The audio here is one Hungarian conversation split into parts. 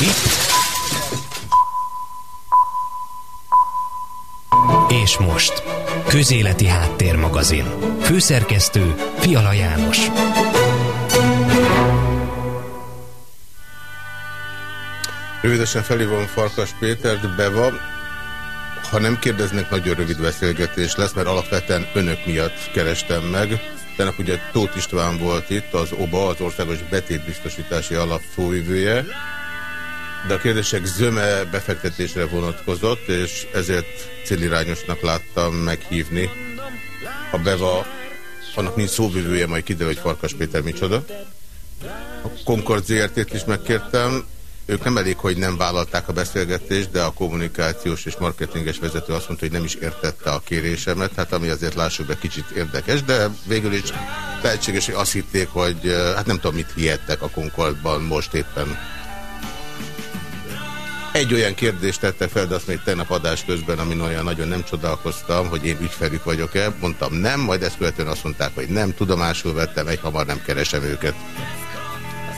Itt. És most. Közéleti Háttérmagazin. Főszerkesztő Fiala János. Rövidesen felhívom Farkas Pétert, Beva. Ha nem kérdeznek, nagyon rövid beszélgetés lesz, mert alapvetően önök miatt kerestem meg. Tegnap ugye Tóth István volt itt, az OBA, az Országos Betétbiztosítási Alap szóvivője, de a kérdések zöme befektetésre vonatkozott, és ezért célirányosnak láttam meghívni. A Beva, annak nincs szóvivője, majd kiderül, hogy Farkas Péter micsoda. A Concord ZRT-t is megkértem, ők nem elég, hogy nem vállalták a beszélgetést, de a kommunikációs és marketinges vezető azt mondta, hogy nem is értette a kérésemet, hát ami azért lássuk be kicsit érdekes, de végül is lehetséges, hogy azt hitték, hogy hát nem tudom, mit hihettek a Concordban most éppen. Egy olyan kérdést tette fel, de azt még tegnap adás közben, amin olyan nagyon nem csodálkoztam, hogy én ügyfelük vagyok-e. Mondtam nem, majd ezt követően azt mondták, hogy nem, tudomásul vettem, egy hamar nem keresem őket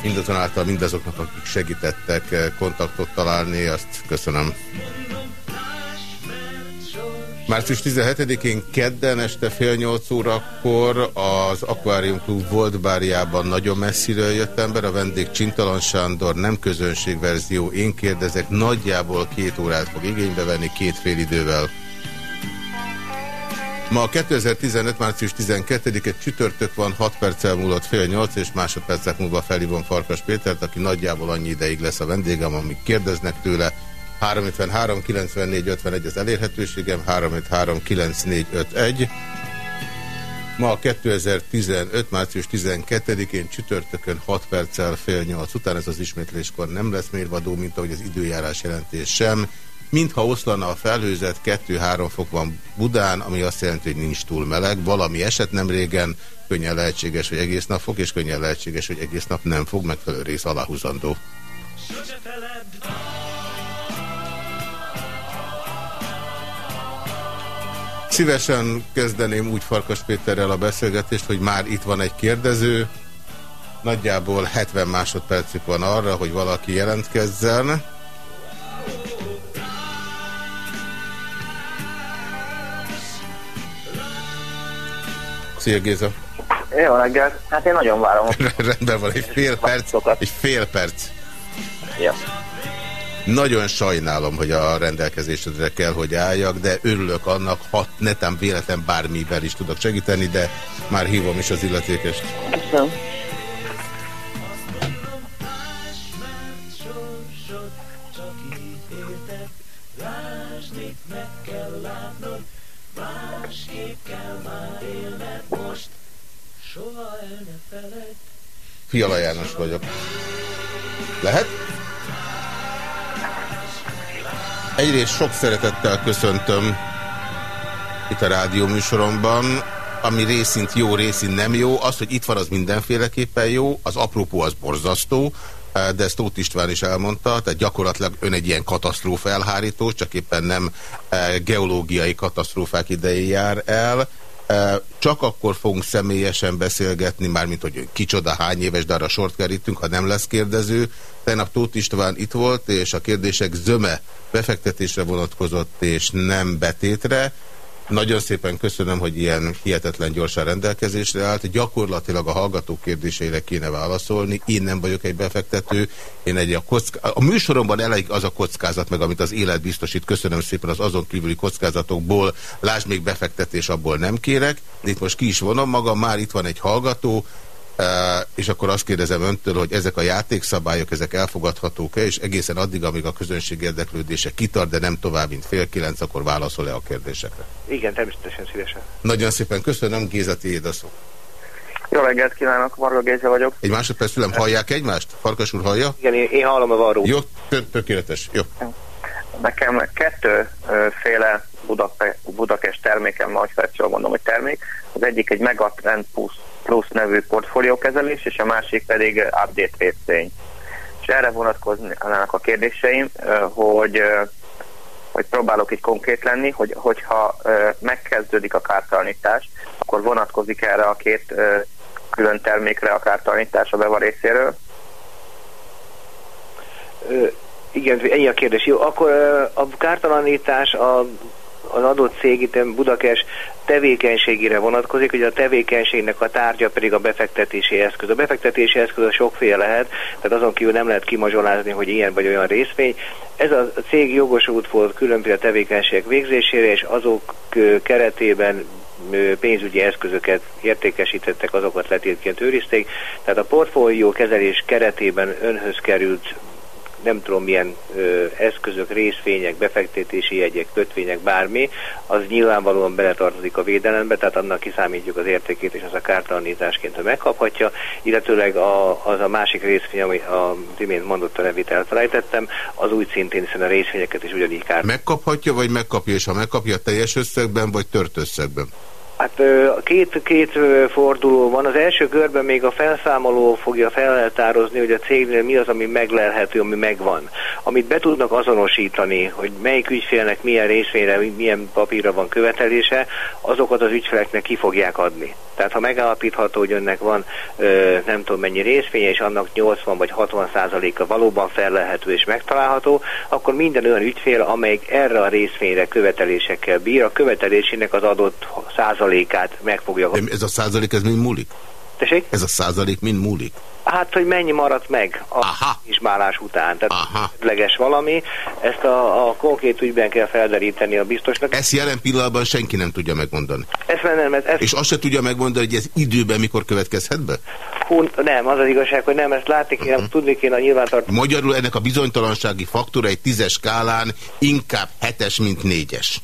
mindazonáltal mindazoknak, akik segítettek eh, kontaktot találni, azt köszönöm. Március 17-én kedden este fél nyolc órakor az Aquarium Club volt bárjában nagyon messziről jött ember, a vendég Csintalan Sándor, nem közönségverzió, én kérdezek, nagyjából két órát fog igénybe venni, két fél idővel. Ma 2015. március 12-e csütörtök van, 6 perccel múlott fél 8 és másodpercek múlva felhívom Farkas Pétert, aki nagyjából annyi ideig lesz a vendégem, amíg kérdeznek tőle. 353 94 51 az elérhetőségem, 353 9451. Ma 2015. március 12-én csütörtökön 6 perccel fél 8 után, ez az ismétléskor nem lesz mérvadó, mint ahogy az időjárás jelentés sem mintha oszlana a felhőzet, 2-3 fok van Budán, ami azt jelenti, hogy nincs túl meleg. Valami eset nem régen, könnyen lehetséges, hogy egész nap fog, és könnyen lehetséges, hogy egész nap nem fog, megfelelő rész aláhúzandó. Szívesen kezdeném úgy Farkas Péterrel a beszélgetést, hogy már itt van egy kérdező. Nagyjából 70 másodpercük van arra, hogy valaki jelentkezzen. Szia Géza! Jó reggelt! Hát én nagyon várom. Rendben van, egy fél perc. Egy fél perc. Ja. Nagyon sajnálom, hogy a rendelkezésedre kell, hogy álljak, de örülök annak, ha netán véletlen bármivel is tudok segíteni, de már hívom is az illetékest. Köszönöm. Fiala János vagyok. Lehet? Egyrészt sok szeretettel köszöntöm itt a rádió műsoromban, ami részint jó, részint nem jó. Az, hogy itt van, az mindenféleképpen jó, az apropó az borzasztó, de ezt Tóth István is elmondta, tehát gyakorlatilag ön egy ilyen katasztrófa elhárító, csak éppen nem eh, geológiai katasztrófák idején jár el. Csak akkor fogunk személyesen beszélgetni, mármint hogy kicsoda, hány éves, de arra sort kerítünk, ha nem lesz kérdező. Tegnap Tóth István itt volt, és a kérdések zöme befektetésre vonatkozott, és nem betétre. Nagyon szépen köszönöm, hogy ilyen hihetetlen gyorsan rendelkezésre állt. Gyakorlatilag a hallgatók kérdéseire kéne válaszolni. Én nem vagyok egy befektető. Én egy a, kocka... a műsoromban elég az a kockázat, meg amit az élet biztosít. Köszönöm szépen az azon kívüli kockázatokból. Lásd még befektetés, abból nem kérek. Itt most ki is vonom magam. Már itt van egy hallgató, és akkor azt kérdezem öntől, hogy ezek a játékszabályok, ezek elfogadhatók-e, és egészen addig, amíg a közönség érdeklődése kitart, de nem tovább, mint fél kilenc, akkor válaszol-e a kérdésekre? Igen, természetesen szívesen. Nagyon szépen köszönöm, Géza, tiéd a szó. Jó reggelt kívánok, Varga Géza vagyok. Egy másodperc szülem, hallják egymást? Farkas úr hallja? Igen, én, én hallom a varró. Jó, tökéletes, jó. Nekem kettőféle Budapest termékem, nagy jól mondom, hogy termék. Az egyik egy Megatrend Plus Plus nevű portfóliókezelés, és a másik pedig update részvény. És erre vonatkoznának a kérdéseim, hogy hogy próbálok így konkrét lenni, hogy, hogyha megkezdődik a kártalanítás, akkor vonatkozik erre a két külön termékre a kártalanítás a beva részéről? Igen, ennyi a kérdés. Jó, akkor a kártalanítás a az adott cég itt Budakes tevékenységére vonatkozik, hogy a tevékenységnek a tárgya pedig a befektetési eszköz. A befektetési eszköz a sokféle lehet, tehát azon kívül nem lehet kimazsolázni, hogy ilyen vagy olyan részvény. Ez a cég jogosult volt különböző tevékenységek végzésére, és azok keretében pénzügyi eszközöket értékesítettek, azokat letétként őrizték. Tehát a portfólió kezelés keretében önhöz került nem tudom milyen ö, eszközök, részvények, befektetési jegyek, kötvények, bármi, az nyilvánvalóan beletartozik a védelembe, tehát annak kiszámítjuk az értékét, és az a kártalanításként megkaphatja, illetőleg a, az a másik részvény, ami a imént mondott a nevét elfelejtettem, az úgy szintén, hiszen a részvényeket is ugyanígy kár. Megkaphatja, vagy megkapja, és ha megkapja teljes összegben, vagy tört összegben? Hát két, két forduló van. Az első körben még a felszámoló fogja feltározni, hogy a cégnél mi az, ami meglelhető, ami megvan. Amit be tudnak azonosítani, hogy melyik ügyfélnek milyen részvényre, milyen papírra van követelése, azokat az ügyfeleknek ki fogják adni. Tehát ha megállapítható, hogy önnek van ö, nem tudom mennyi részvénye, és annak 80 vagy 60 százaléka valóban felelhető és megtalálható, akkor minden olyan ügyfél, amelyik erre a részvényre követelésekkel bír, a követelésének az adott százalékát meg fogja De ez a százalék, ez mind múlik? Tessék? Ez a százalék mind múlik? Hát, hogy mennyi maradt meg a ismálás után. Tehát leges valami. Ezt a, a konkrét ügyben kell felderíteni a biztosnak. Ezt jelen pillanatban senki nem tudja megmondani. Ezt nem, ez. És azt se tudja megmondani, hogy ez időben mikor következhet be? Hú, nem, az az igazság, hogy nem, ezt látni kéne, uh -huh. tudni kéne a nyilvántartó. Magyarul ennek a bizonytalansági faktora egy tízes skálán inkább hetes, mint négyes.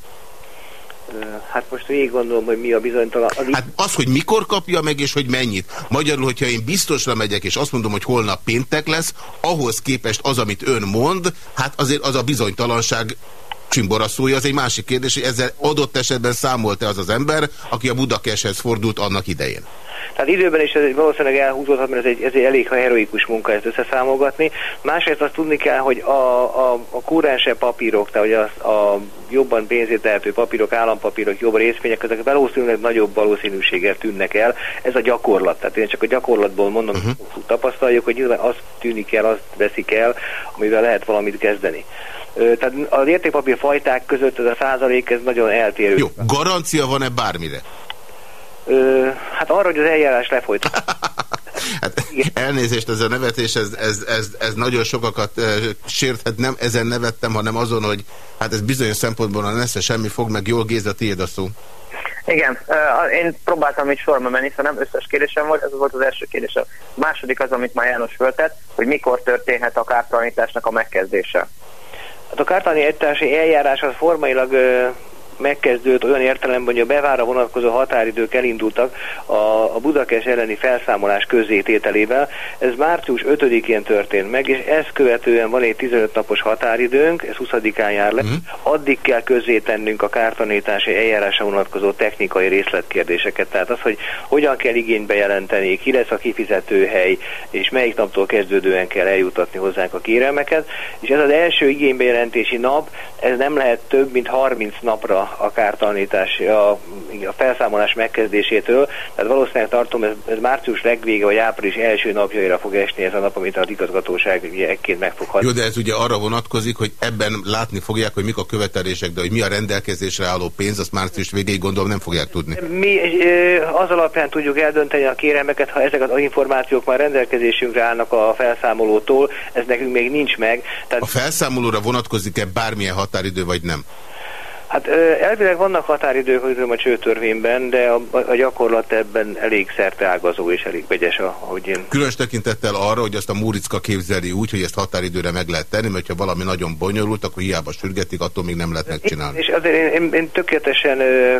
Hát most végig gondolom, hogy mi a bizonytalan. Hát az, hogy mikor kapja meg, és hogy mennyit. Magyarul, hogyha én biztosra megyek, és azt mondom, hogy holnap péntek lesz, ahhoz képest az, amit ön mond, hát azért az a bizonytalanság csimboraszója, az egy másik kérdés, hogy ezzel adott esetben számolt-e az az ember, aki a Budakeshez fordult annak idején. Tehát időben is ez valószínűleg elhúzódhat, mert ez egy, ez egy elég heroikus munka ezt összeszámolgatni. Másrészt azt tudni kell, hogy a, a, a kurense papírok, tehát hogy a, a jobban pénzét tehető papírok, állampapírok, jobb részvények, ezek valószínűleg nagyobb valószínűséggel tűnnek el. Ez a gyakorlat. Tehát én csak a gyakorlatból mondom, uh mhm. -huh. tapasztaljuk, hogy nyilván azt tűnik el, azt veszik el, amivel lehet valamit kezdeni. Tehát az értékpapír fajták között ez a százalék, ez nagyon eltérő. Jó, garancia van-e bármire? Ö, hát arra, hogy az eljárás lefolyt. hát, elnézést ez a nevetés, ez, ez, ez, ez nagyon sokakat uh, sérthet, nem ezen nevettem, hanem azon, hogy hát ez bizonyos szempontból a nesze semmi fog, meg jól Géza, tiéd a szó. Igen, én próbáltam így sorba menni, szóval nem összes kérdésem volt, ez volt az első kérdés. A második az, amit már János föltett, hogy mikor történhet a kártalanításnak a megkezdése. Hát a kártalanítási eljárás az formailag megkezdődött olyan értelemben, hogy a bevára vonatkozó határidők elindultak a, a Budakes elleni felszámolás közzétételével. Ez március 5-én történt meg, és ezt követően van egy 15 napos határidőnk, ez 20-án jár le. Uh-huh. Addig kell közzétennünk a kártanítási eljárásra vonatkozó technikai részletkérdéseket. Tehát az, hogy hogyan kell igénybe jelenteni, ki lesz a kifizetőhely, és melyik naptól kezdődően kell eljutatni hozzánk a kérelmeket. És ez az első igénybejelentési nap, ez nem lehet több, mint 30 napra a kártalanítás, a, a felszámolás megkezdésétől. Tehát valószínűleg tartom, ez, ez március legvége vagy április első napjaira fog esni ez a nap, amit az igazgatóság ekként meg fog Jó, de ez ugye arra vonatkozik, hogy ebben látni fogják, hogy mik a követelések, de hogy mi a rendelkezésre álló pénz, azt március végéig gondolom nem fogják tudni. Mi az alapján tudjuk eldönteni a kérelmeket, ha ezek az információk már rendelkezésünkre állnak a felszámolótól, ez nekünk még nincs meg. Tehát... A felszámolóra vonatkozik-e bármilyen határidő, vagy nem? Hát elvileg vannak határidők a csőtörvényben, de a, a gyakorlat ebben elég ágazó és elég vegyes, ahogy én... Különös tekintettel arra, hogy azt a Múricka képzeli úgy, hogy ezt határidőre meg lehet tenni, mert ha valami nagyon bonyolult, akkor hiába sürgetik, attól még nem lehet megcsinálni. És azért én, én, én tökéletesen ö,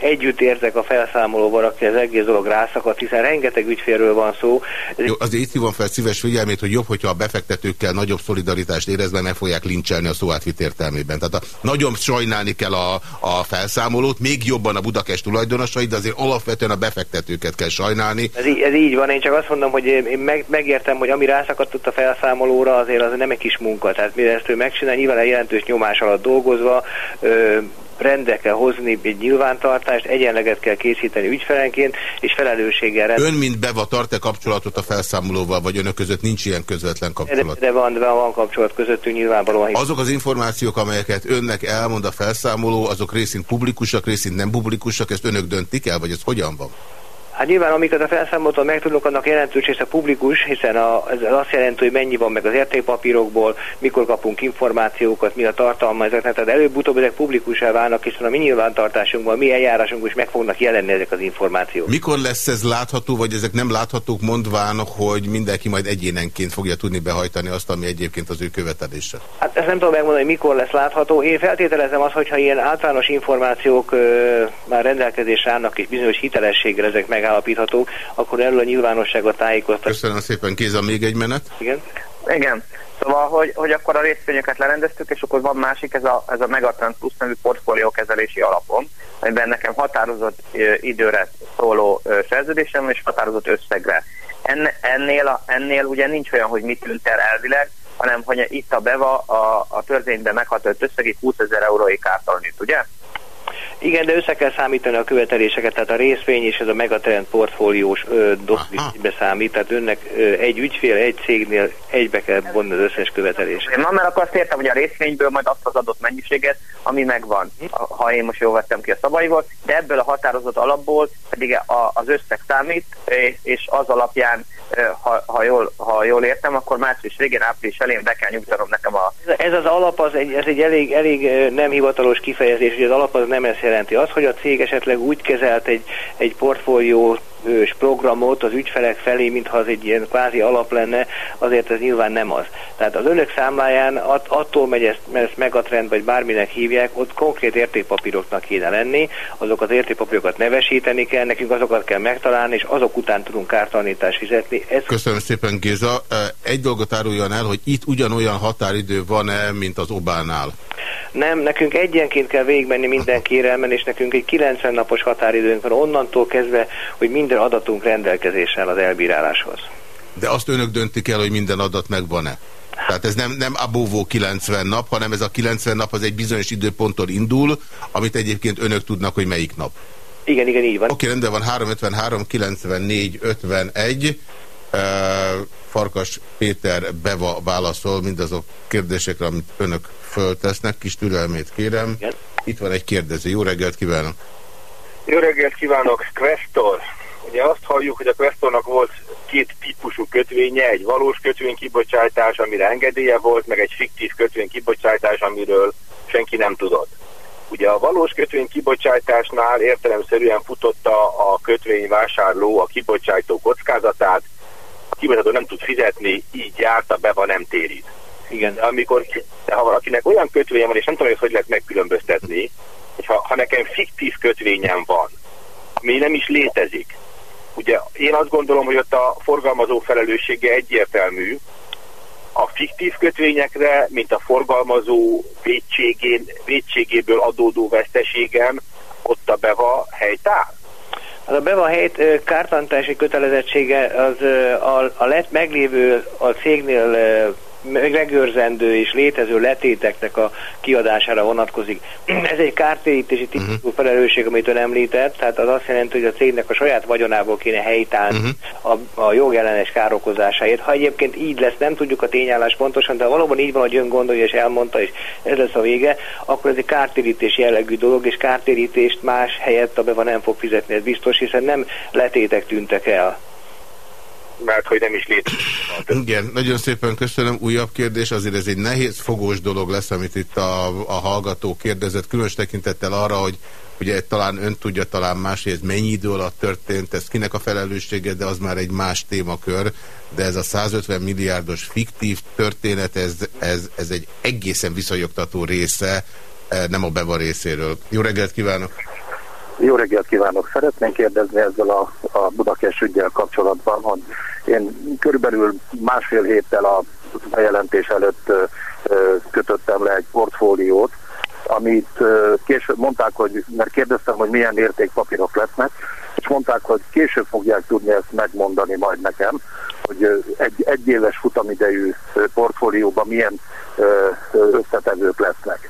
együtt érzek a felszámolóval, aki az egész dolog rászakadt, hiszen rengeteg ügyfélről van szó. Jó, azért itt hívom fel szíves figyelmét, hogy jobb, hogyha a befektetőkkel nagyobb szolidaritást érezve meg fogják lincselni a szó értelmében. Tehát a nagyobb sajnálni kell a, a felszámolót, még jobban a Budakest tulajdonosait, de azért alapvetően a befektetőket kell sajnálni. Ez, így, ez így van, én csak azt mondom, hogy én meg, megértem, hogy ami rászakadt a felszámolóra, azért az nem egy kis munka. Tehát mire ezt ő megcsinál, nyilván egy jelentős nyomás alatt dolgozva, ö, rendre kell hozni egy nyilvántartást, egyenleget kell készíteni ügyfelenként, és felelősséggel rend... Ön, mint beva, tart-e kapcsolatot a felszámolóval, vagy önök között nincs ilyen közvetlen kapcsolat? De, de van, de van kapcsolat közöttünk nyilvánvalóan. Azok az információk, amelyeket önnek elmond a felszámoló, azok részint publikusak, részint nem publikusak, ezt önök döntik el, vagy ez hogyan van? Hát nyilván amiket a felszámoltan megtudunk, annak jelentős része publikus, hiszen a, ez azt jelenti, hogy mennyi van meg az értékpapírokból, mikor kapunk információkat, mi a tartalma ezeknek, tehát előbb-utóbb ezek publikusá válnak, hiszen a mi nyilvántartásunkban, mi eljárásunkban is meg fognak jelenni ezek az információk. Mikor lesz ez látható, vagy ezek nem láthatók mondván, hogy mindenki majd egyénenként fogja tudni behajtani azt, ami egyébként az ő követelése? Hát ezt nem tudom megmondani, hogy mikor lesz látható. Én feltételezem azt, hogyha ilyen általános információk ö, már rendelkezésre állnak és bizonyos hitelességre ezek meg megállapíthatók, akkor erről a nyilvánosságot tájékoztat. Köszönöm szépen, Kéza, még egy menet. Igen. Igen. Szóval, hogy, hogy akkor a részvényeket lerendeztük, és akkor van másik, ez a, ez a Megatrend Plus nevű portfóliókezelési alapom, amiben nekem határozott időre szóló szerződésem és határozott összegre. En, ennél, a, ennél ugye nincs olyan, hogy mit tűnt el elvileg, hanem hogy itt a BEVA a, a törvényben meghatott összegi 20 ezer eurói kártalanít, ugye? Igen, de össze kell számítani a követeléseket, tehát a részvény és ez a megatrend portfóliós dosszbe számít, tehát önnek ö, egy ügyfél, egy cégnél egybe kell vonni az összes követelést. Én már akkor azt értem, hogy a részvényből majd azt az adott mennyiséget, ami megvan, ha én most jól vettem ki a szabályból, de ebből a határozott alapból pedig az összeg számít, és az alapján ha, ha, jól, ha jól értem, akkor március végén, április elén be kell nyújtanom nekem a... Ez az alap, az egy, ez egy elég, elég nem hivatalos kifejezés, hogy az alap az nem ezt jelenti. Az, hogy a cég esetleg úgy kezelt egy, egy portfólió és programot az ügyfelek felé, mintha az egy ilyen kvázi alap lenne, azért ez nyilván nem az. Tehát az önök számláján att, attól megy ezt, mert ezt megatrend, vagy bárminek hívják, ott konkrét értékpapíroknak kéne lenni, azok az értékpapírokat nevesíteni kell, nekünk azokat kell megtalálni, és azok után tudunk kártalanítást fizetni. Ez... Köszönöm szépen, Géza. Egy dolgot áruljon el, hogy itt ugyanolyan határidő van-e, mint az Obánál? Nem, nekünk egyenként kell végigmenni minden kérelmen, és nekünk egy 90 napos határidőnk van onnantól kezdve, hogy minden adatunk rendelkezéssel az elbíráláshoz. De azt önök döntik el, hogy minden adat megvan-e? Tehát ez nem, nem abóvó 90 nap, hanem ez a 90 nap az egy bizonyos időponttól indul, amit egyébként önök tudnak, hogy melyik nap. Igen, igen, így van. Oké, rendben van 353, 94, 51. Uh, Farkas Péter Beva válaszol mindazok kérdésekre, amit önök föltesznek. Kis türelmét kérem. Igen. Itt van egy kérdező. Jó reggelt kívánok! Jó reggelt kívánok! Questor! Ugye azt halljuk, hogy a Questornak volt két típusú kötvénye, egy valós kötvénykibocsátás, amire engedélye volt, meg egy fiktív kötvénykibocsátás, amiről senki nem tudott. Ugye a valós kötvénykibocsátásnál értelemszerűen futotta a kötvényvásárló a kibocsátó kockázatát, a kibocsátó nem tud fizetni, így járta be, ha nem térít. Igen. De amikor, de ha valakinek olyan kötvénye van, és nem tudom, hogy hogy lehet megkülönböztetni, hogy ha, ha nekem fiktív kötvényem van, ami nem is létezik, ugye én azt gondolom, hogy ott a forgalmazó felelőssége egyértelmű, a fiktív kötvényekre, mint a forgalmazó védségén, védségéből adódó veszteségem, ott a BEVA helytáll? Az a BEVA helyt kártantási kötelezettsége az a, a lett meglévő a cégnél megőrzendő és létező letéteknek a kiadására vonatkozik. Ez egy kártérítési mhm. típusú uh-huh. felelősség, amit ön említett, tehát az azt jelenti, hogy a cégnek a saját vagyonából kéne helytállni uh-huh. a, a jogellenes károkozásáért. Ha egyébként így lesz, nem tudjuk a tényállás pontosan, de valóban így van, hogy ön gondolja és elmondta, és ez lesz a vége, akkor ez egy kártérítés jellegű dolog, és kártérítést más helyett a beva nem fog fizetni, ez biztos, hiszen nem letétek tűntek el mert hogy nem is létezik. Igen, nagyon szépen köszönöm. Újabb kérdés, azért ez egy nehéz fogós dolog lesz, amit itt a, a hallgató kérdezett, különös tekintettel arra, hogy ugye talán ön tudja, talán más, hogy ez mennyi idő alatt történt, ez kinek a felelőssége, de az már egy más témakör, de ez a 150 milliárdos fiktív történet, ez, ez, ez egy egészen viszonyogtató része, eh, nem a beva részéről. Jó reggelt kívánok! Jó reggelt kívánok! Szeretnénk kérdezni ezzel a, a Budakes ügyel kapcsolatban, hogy én körülbelül másfél héttel a bejelentés előtt kötöttem le egy portfóliót, amit később mondták, hogy, mert kérdeztem, hogy milyen értékpapírok lesznek, és mondták, hogy később fogják tudni ezt megmondani majd nekem, hogy egy, egy éves futamidejű portfólióban milyen összetevők lesznek.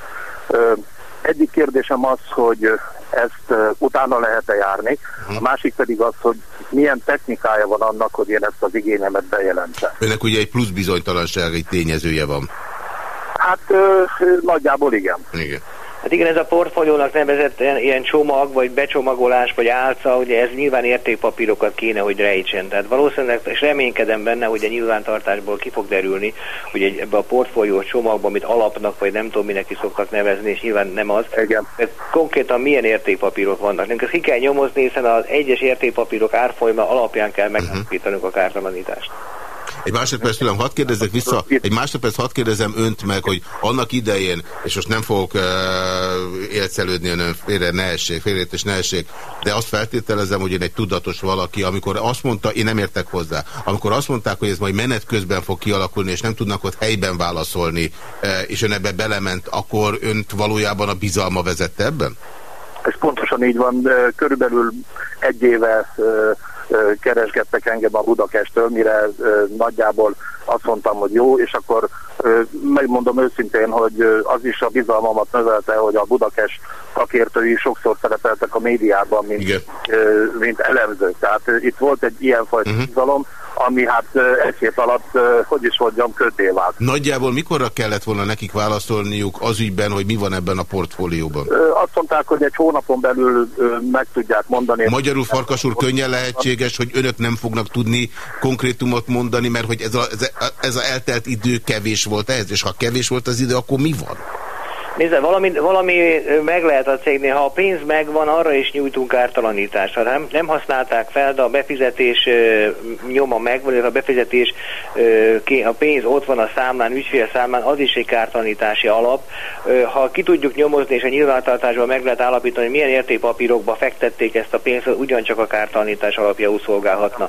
Egyik kérdésem az, hogy ezt utána lehet-e járni, a másik pedig az, hogy milyen technikája van annak, hogy én ezt az igényemet bejelentem. Önnek ugye egy plusz bizonytalansági tényezője van. Hát ö, nagyjából igen. Igen. Hát igen, ez a portfóliónak nevezett ilyen csomag, vagy becsomagolás, vagy álca, ugye ez nyilván értékpapírokat kéne, hogy rejtsen. Tehát valószínűleg, és reménykedem benne, hogy a nyilvántartásból ki fog derülni, hogy egy, ebbe a portfólió csomagban, amit alapnak, vagy nem tudom, minek is szoktak nevezni, és nyilván nem az. Igen. De konkrétan milyen értékpapírok vannak. Nem ezt ki kell nyomozni, hiszen az egyes értékpapírok árfolyama alapján kell megállapítanunk a kártalanítást. Egy másodperc tőlem, hadd kérdezzek vissza, egy másodperc hadd kérdezem önt meg, hogy annak idején, és most nem fogok uh, élcelődni önön félre ne essék, és ne essék, de azt feltételezem, hogy én egy tudatos valaki, amikor azt mondta, én nem értek hozzá, amikor azt mondták, hogy ez majd menet közben fog kialakulni, és nem tudnak ott helyben válaszolni, uh, és ön ebbe belement, akkor önt valójában a bizalma vezette ebben? Ez pontosan így van, körülbelül egy éve keresgettek engem a Budakestől, mire nagyjából azt mondtam, hogy jó, és akkor megmondom őszintén, hogy az is a bizalmamat növelte, hogy a Budakes szakértői sokszor szerepeltek a médiában, mint, mint elemzők. Tehát itt volt egy ilyenfajta uh-huh. bizalom, ami hát egy hét alatt, hogy is mondjam, vált. Nagyjából mikorra kellett volna nekik válaszolniuk az ügyben, hogy mi van ebben a portfólióban? Azt mondták, hogy egy hónapon belül meg tudják mondani. Magyarul Farkas úr könnyen lehetséges, hogy önök nem fognak tudni konkrétumot mondani, mert hogy ez a, ez a, ez a eltelt idő kevés volt ehhez, és ha kevés volt az idő, akkor mi van? Nézd, valami, valami meg lehet a cégnél, ha a pénz megvan, arra is nyújtunk ártalanítást. Ha nem, nem használták fel, de a befizetés nyoma megvan, vagy a befizetés, a pénz ott van a számlán, ügyfél számlán, az is egy kártalanítási alap. Ha ki tudjuk nyomozni, és a nyilvántartásban meg lehet állapítani, hogy milyen értékpapírokba fektették ezt a pénzt, ugyancsak a kártalanítás alapjául szolgálhatna.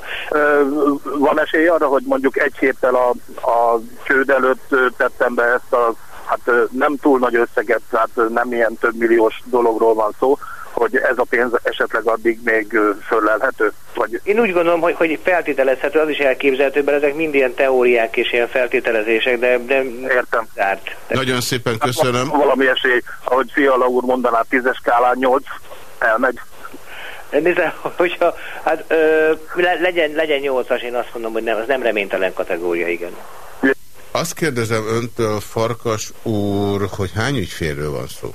Van esély arra, hogy mondjuk egy héttel a, a csőd előtt tettem be ezt a hát nem túl nagy összeget, tehát nem ilyen több milliós dologról van szó, hogy ez a pénz esetleg addig még föllelhető? Vagy... Én úgy gondolom, hogy, hogy feltételezhető, az is elképzelhető, mert ezek mind ilyen teóriák és ilyen feltételezések, de, de Értem. Zárt. De... Nagyon szépen köszönöm. Hát, valami esély, ahogy Fiala úr mondaná, tízes skálán nyolc, elmegy. Nézd, hogyha, hát ö, legyen, legyen nyolcas, én azt mondom, hogy nem, az nem reménytelen kategória, igen. Azt kérdezem öntől, Farkas úr, hogy hány ügyfélről van szó?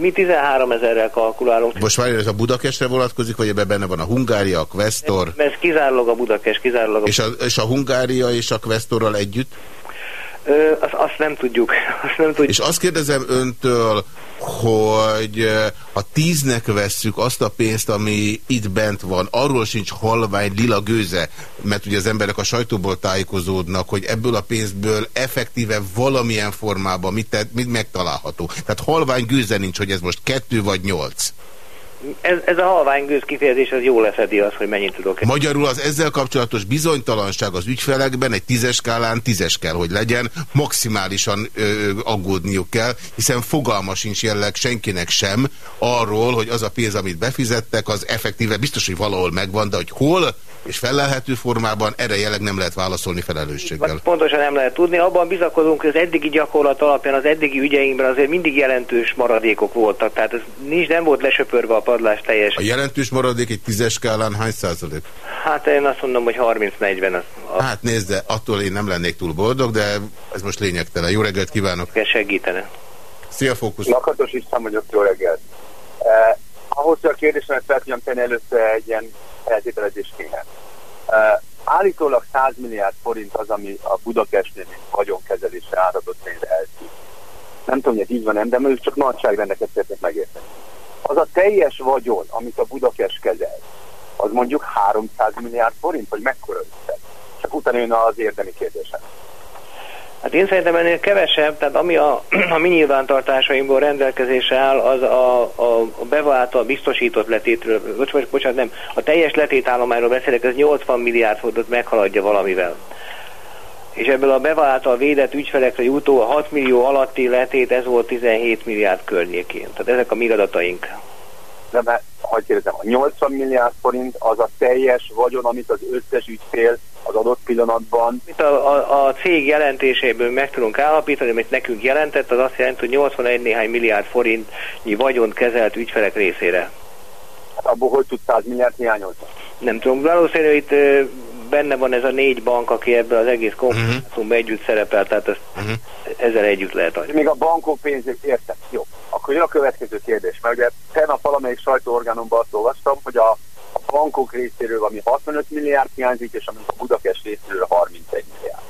Mi 13 ezerrel kalkulálunk. Most várj, ez a Budakestre vonatkozik, vagy ebben benne van a Hungária, a Questor? Ez, ez kizárólag a Budakest, kizárólag a... És a, és a Hungária és a Questorral együtt? Ö, azt, azt nem tudjuk. Azt nem tudjuk. És azt kérdezem öntől, hogy ha tíznek vesszük azt a pénzt, ami itt bent van, arról sincs halvány lila gőze, mert ugye az emberek a sajtóból tájékozódnak, hogy ebből a pénzből effektíve valamilyen formában mit, mit megtalálható. Tehát halvány gőze nincs, hogy ez most kettő vagy nyolc ez, ez a halvány gőz kifejezés az jól lefedi azt, hogy mennyit tudok. Magyarul az ezzel kapcsolatos bizonytalanság az ügyfelekben egy tízes skálán tízes kell, hogy legyen, maximálisan ö, aggódniuk kell, hiszen fogalma sincs jelleg senkinek sem arról, hogy az a pénz, amit befizettek, az effektíve biztos, hogy valahol megvan, de hogy hol és felelhető formában erre jelenleg nem lehet válaszolni felelősséggel. Pontosan nem lehet tudni. Abban bizakodunk, hogy az eddigi gyakorlat alapján az eddigi ügyeinkben azért mindig jelentős maradékok voltak. Tehát ez nincs, nem volt lesöpörve a padlás teljes. A jelentős maradék egy tízes skálán hány százalék? Hát én azt mondom, hogy 30-40. A... Hát nézd, de attól én nem lennék túl boldog, de ez most lényegtelen. Jó reggelt kívánok! Kell segíteni. Szia, Fókusz! Lakatos István vagyok, jó reggelt! Ahhoz, hogy a kérdésemet fel tudjam tenni, előtte egy ilyen feltételezés kéne. Uh, állítólag 100 milliárd forint az, ami a Budakestnél vagyonkezelésre áradott pénz eltűnt. Nem tudom, hogy így van, nem, de ők csak nagyságrendeket szeretnék megérteni. Az a teljes vagyon, amit a Budakest kezel, az mondjuk 300 milliárd forint, vagy mekkora összeg? Csak utána jön az érdemi kérdésem. Hát én szerintem ennél kevesebb, tehát ami a, a mi nyilvántartásaimból rendelkezésre áll, az a, a, a BEVA által biztosított letétről, bocs, bocsánat, nem, a teljes letétállományról beszélek, ez 80 milliárd forintot meghaladja valamivel. És ebből a BEVA által védett ügyfelekre jutó a 6 millió alatti letét, ez volt 17 milliárd környékén. Tehát ezek a mi adataink. De mert, hogy kérdezem, a 80 milliárd forint az a teljes vagyon, amit az összes ügyfél a az adott pillanatban. Itt a, a, a cég jelentéséből meg tudunk állapítani, amit nekünk jelentett, az azt jelenti, hogy 81 néhány milliárd forintnyi vagyont kezelt ügyfelek részére. Hát abból hogy tud 100 milliárd hiányozni? Nem tudom, valószínűleg itt benne van ez a négy bank, aki ebben az egész konfliktusban uh-huh. együtt szerepel, tehát ezt, uh-huh. ezzel együtt lehet adni. Még a bankok pénzét értem. Jó. Akkor jön a következő kérdés, mert ugye tegnap valamelyik sajtóorganomban azt olvastam, hogy a bankok részéről valami 65 milliárd hiányzik, és amit a Budapest részéről 31 milliárd.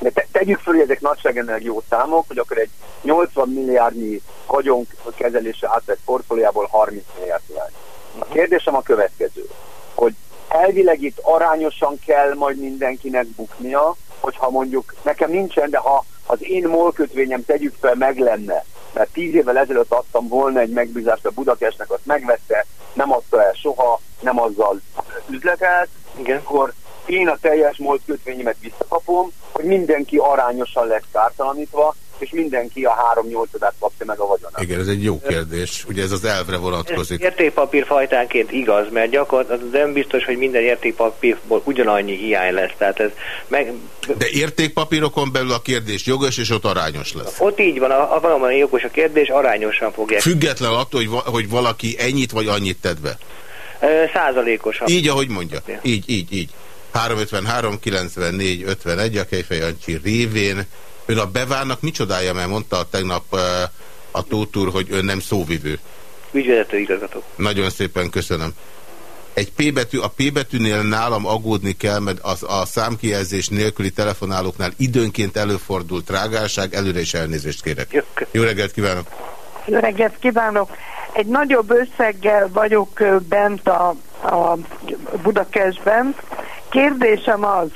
De te, tegyük föl, hogy ezek nagyságrendileg jó számok, hogy akkor egy 80 milliárdnyi vagyonkezelésre átvett portfóliából 30 milliárd hiányzik. A kérdésem a következő, hogy elvileg itt arányosan kell majd mindenkinek buknia, hogyha mondjuk nekem nincsen, de ha az én molkötvényem tegyük fel meg lenne, mert tíz évvel ezelőtt adtam volna egy megbízást a Budakestnek, azt megvette, nem adta el soha, nem azzal üzletelt, Igen. akkor én a teljes molkötvényemet visszakapom, hogy mindenki arányosan lesz kártalanítva, és mindenki a három nyolcadát kapja meg a vagyonát. Igen, ez egy jó kérdés. Ugye ez az elvre vonatkozik. Ez értékpapír fajtánként igaz, mert gyakorlatilag nem biztos, hogy minden értékpapírból ugyanannyi hiány lesz. Tehát ez meg... De értékpapírokon belül a kérdés jogos, és ott arányos lesz. Ott így van, a, a valóban jogos a kérdés, arányosan fogják. Független attól, hogy, va hogy valaki ennyit vagy annyit tett be. Százalékosan. Így, ahogy mondja. Így, így, így. 353 94 51 a Kejfej Jancsi révén Ön a bevárnak micsodája, mert mondta tegnap a Tótúr, hogy ön nem szóvivő. Ügyvezető igazgató. Nagyon szépen köszönöm. Egy P betű, a P betűnél nálam aggódni kell, mert az, a számkijelzés nélküli telefonálóknál időnként előfordult trágálság, előre is elnézést kérek. Jó, Jó reggelt kívánok! Jó reggelt kívánok! Egy nagyobb összeggel vagyok bent a, a Budakesben. Kérdésem az,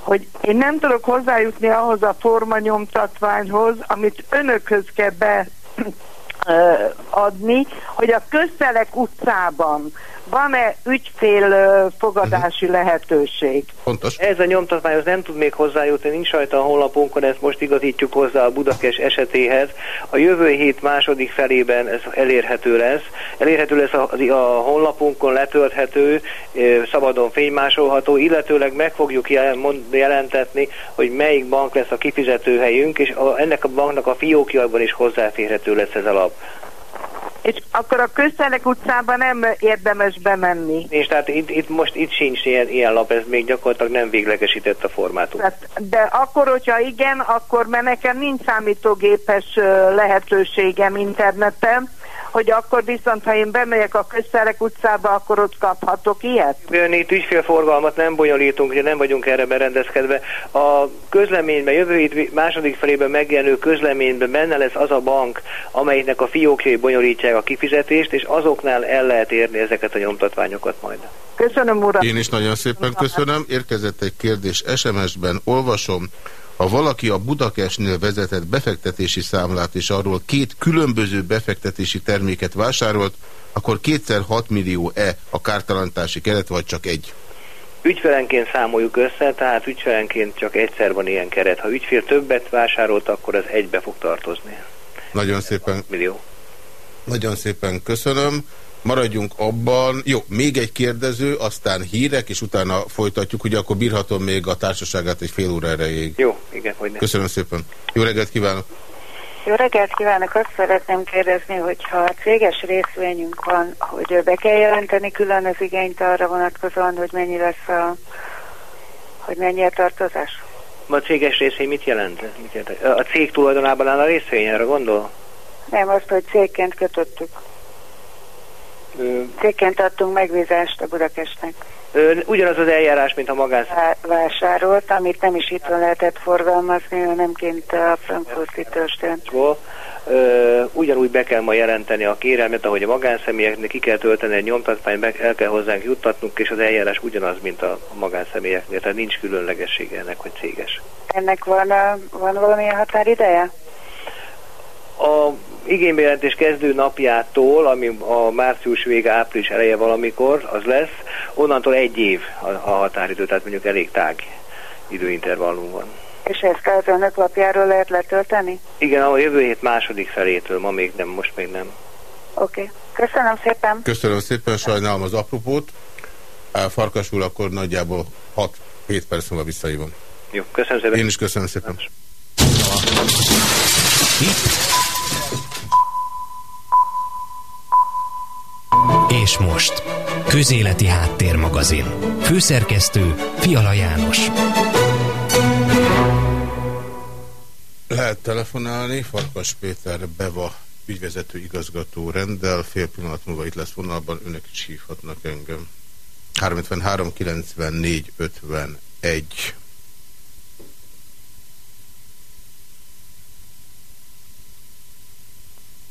hogy én nem tudok hozzájutni ahhoz a formanyomtatványhoz, amit önökhöz kell be adni, hogy a Köztelek utcában van-e ügyfélfogadási lehetőség? Pontos. Ez a nyomtatványhoz nem tud még hozzájutni, nincs rajta a honlapunkon, ezt most igazítjuk hozzá a Budakes esetéhez. A jövő hét második felében ez elérhető lesz. Elérhető lesz a, a honlapunkon, letölthető, szabadon fénymásolható, illetőleg meg fogjuk jelentetni, hogy melyik bank lesz a kifizetőhelyünk, és a, ennek a banknak a fiókjaiban is hozzáférhető lesz ez a lap. És akkor a Köztelek utcában nem érdemes bemenni. És tehát itt, itt most itt sincs ilyen, ilyen lap, ez még gyakorlatilag nem véglegesített a formátum. Tehát, de akkor, hogyha igen, akkor mert nekem nincs számítógépes lehetőségem interneten, hogy akkor viszont, ha én bemegyek a Közterek utcába, akkor ott kaphatok ilyet? Ön itt ügyfélforgalmat nem bonyolítunk, ugye nem vagyunk erre berendezkedve. A közleményben, jövő hét második felében megjelenő közleményben benne lesz az a bank, amelynek a fiókjai bonyolítják a kifizetést, és azoknál el lehet érni ezeket a nyomtatványokat majd. Köszönöm, uram. Én is nagyon szépen köszönöm. Érkezett egy kérdés SMS-ben, olvasom. Ha valaki a Budakesnél vezetett befektetési számlát és arról két különböző befektetési terméket vásárolt, akkor kétszer 6 millió-e a kártalantási keret, vagy csak egy? Ügyfelenként számoljuk össze, tehát ügyfelenként csak egyszer van ilyen keret. Ha ügyfél többet vásárolt, akkor ez egybe fog tartozni. Nagyon szépen. Millió. Nagyon szépen köszönöm. Maradjunk abban. Jó, még egy kérdező, aztán hírek, és utána folytatjuk. Ugye akkor bírhatom még a társaságát egy fél óra erejéig. Jó, igen, hogy nem. Köszönöm szépen. Jó reggelt kívánok! Jó reggelt kívánok! Azt szeretném kérdezni, hogyha a céges részvényünk van, hogy be kell jelenteni külön az igényt arra vonatkozóan, hogy mennyi lesz a, hogy mennyi a tartozás? A céges részvény mit jelent? Mit jelent? A cég tulajdonában áll a részvény, erre gondol? Nem, azt, hogy cégként kötöttük. Cégként adtunk megbízást a Budakestnek. Ugyanaz az eljárás, mint a magánsz... Vásárolt, amit nem is itt lehetett forgalmazni, hanem kint a frankfurti törstön. Ugyanúgy be kell ma jelenteni a kérelmet, ahogy a magánszemélyeknek ki kell tölteni egy nyomtatványt, be el kell hozzánk juttatnunk, és az eljárás ugyanaz, mint a magánszemélyeknél, tehát nincs különlegessége ennek, hogy céges. Ennek van, a, van valamilyen határideje? A igénybejelentés kezdő napjától, ami a március vége, április eleje valamikor, az lesz, onnantól egy év a, a határidő, tehát mondjuk elég tág időintervallum van. És ezt az önök lapjáról lehet letölteni? Igen, a jövő hét második felétől, ma még nem, most még nem. Oké, okay. köszönöm szépen. Köszönöm szépen, sajnálom az apropót. Farkas úr, akkor nagyjából 6-7 perc múlva visszahívom. Jó, köszönöm szépen. Én is köszönöm szépen. És most, Közéleti Háttérmagazin. Főszerkesztő Fiala János. Lehet telefonálni, Farkas Péter Beva ügyvezető igazgató rendel, fél pillanat múlva itt lesz vonalban, önök is hívhatnak engem. 353 94 51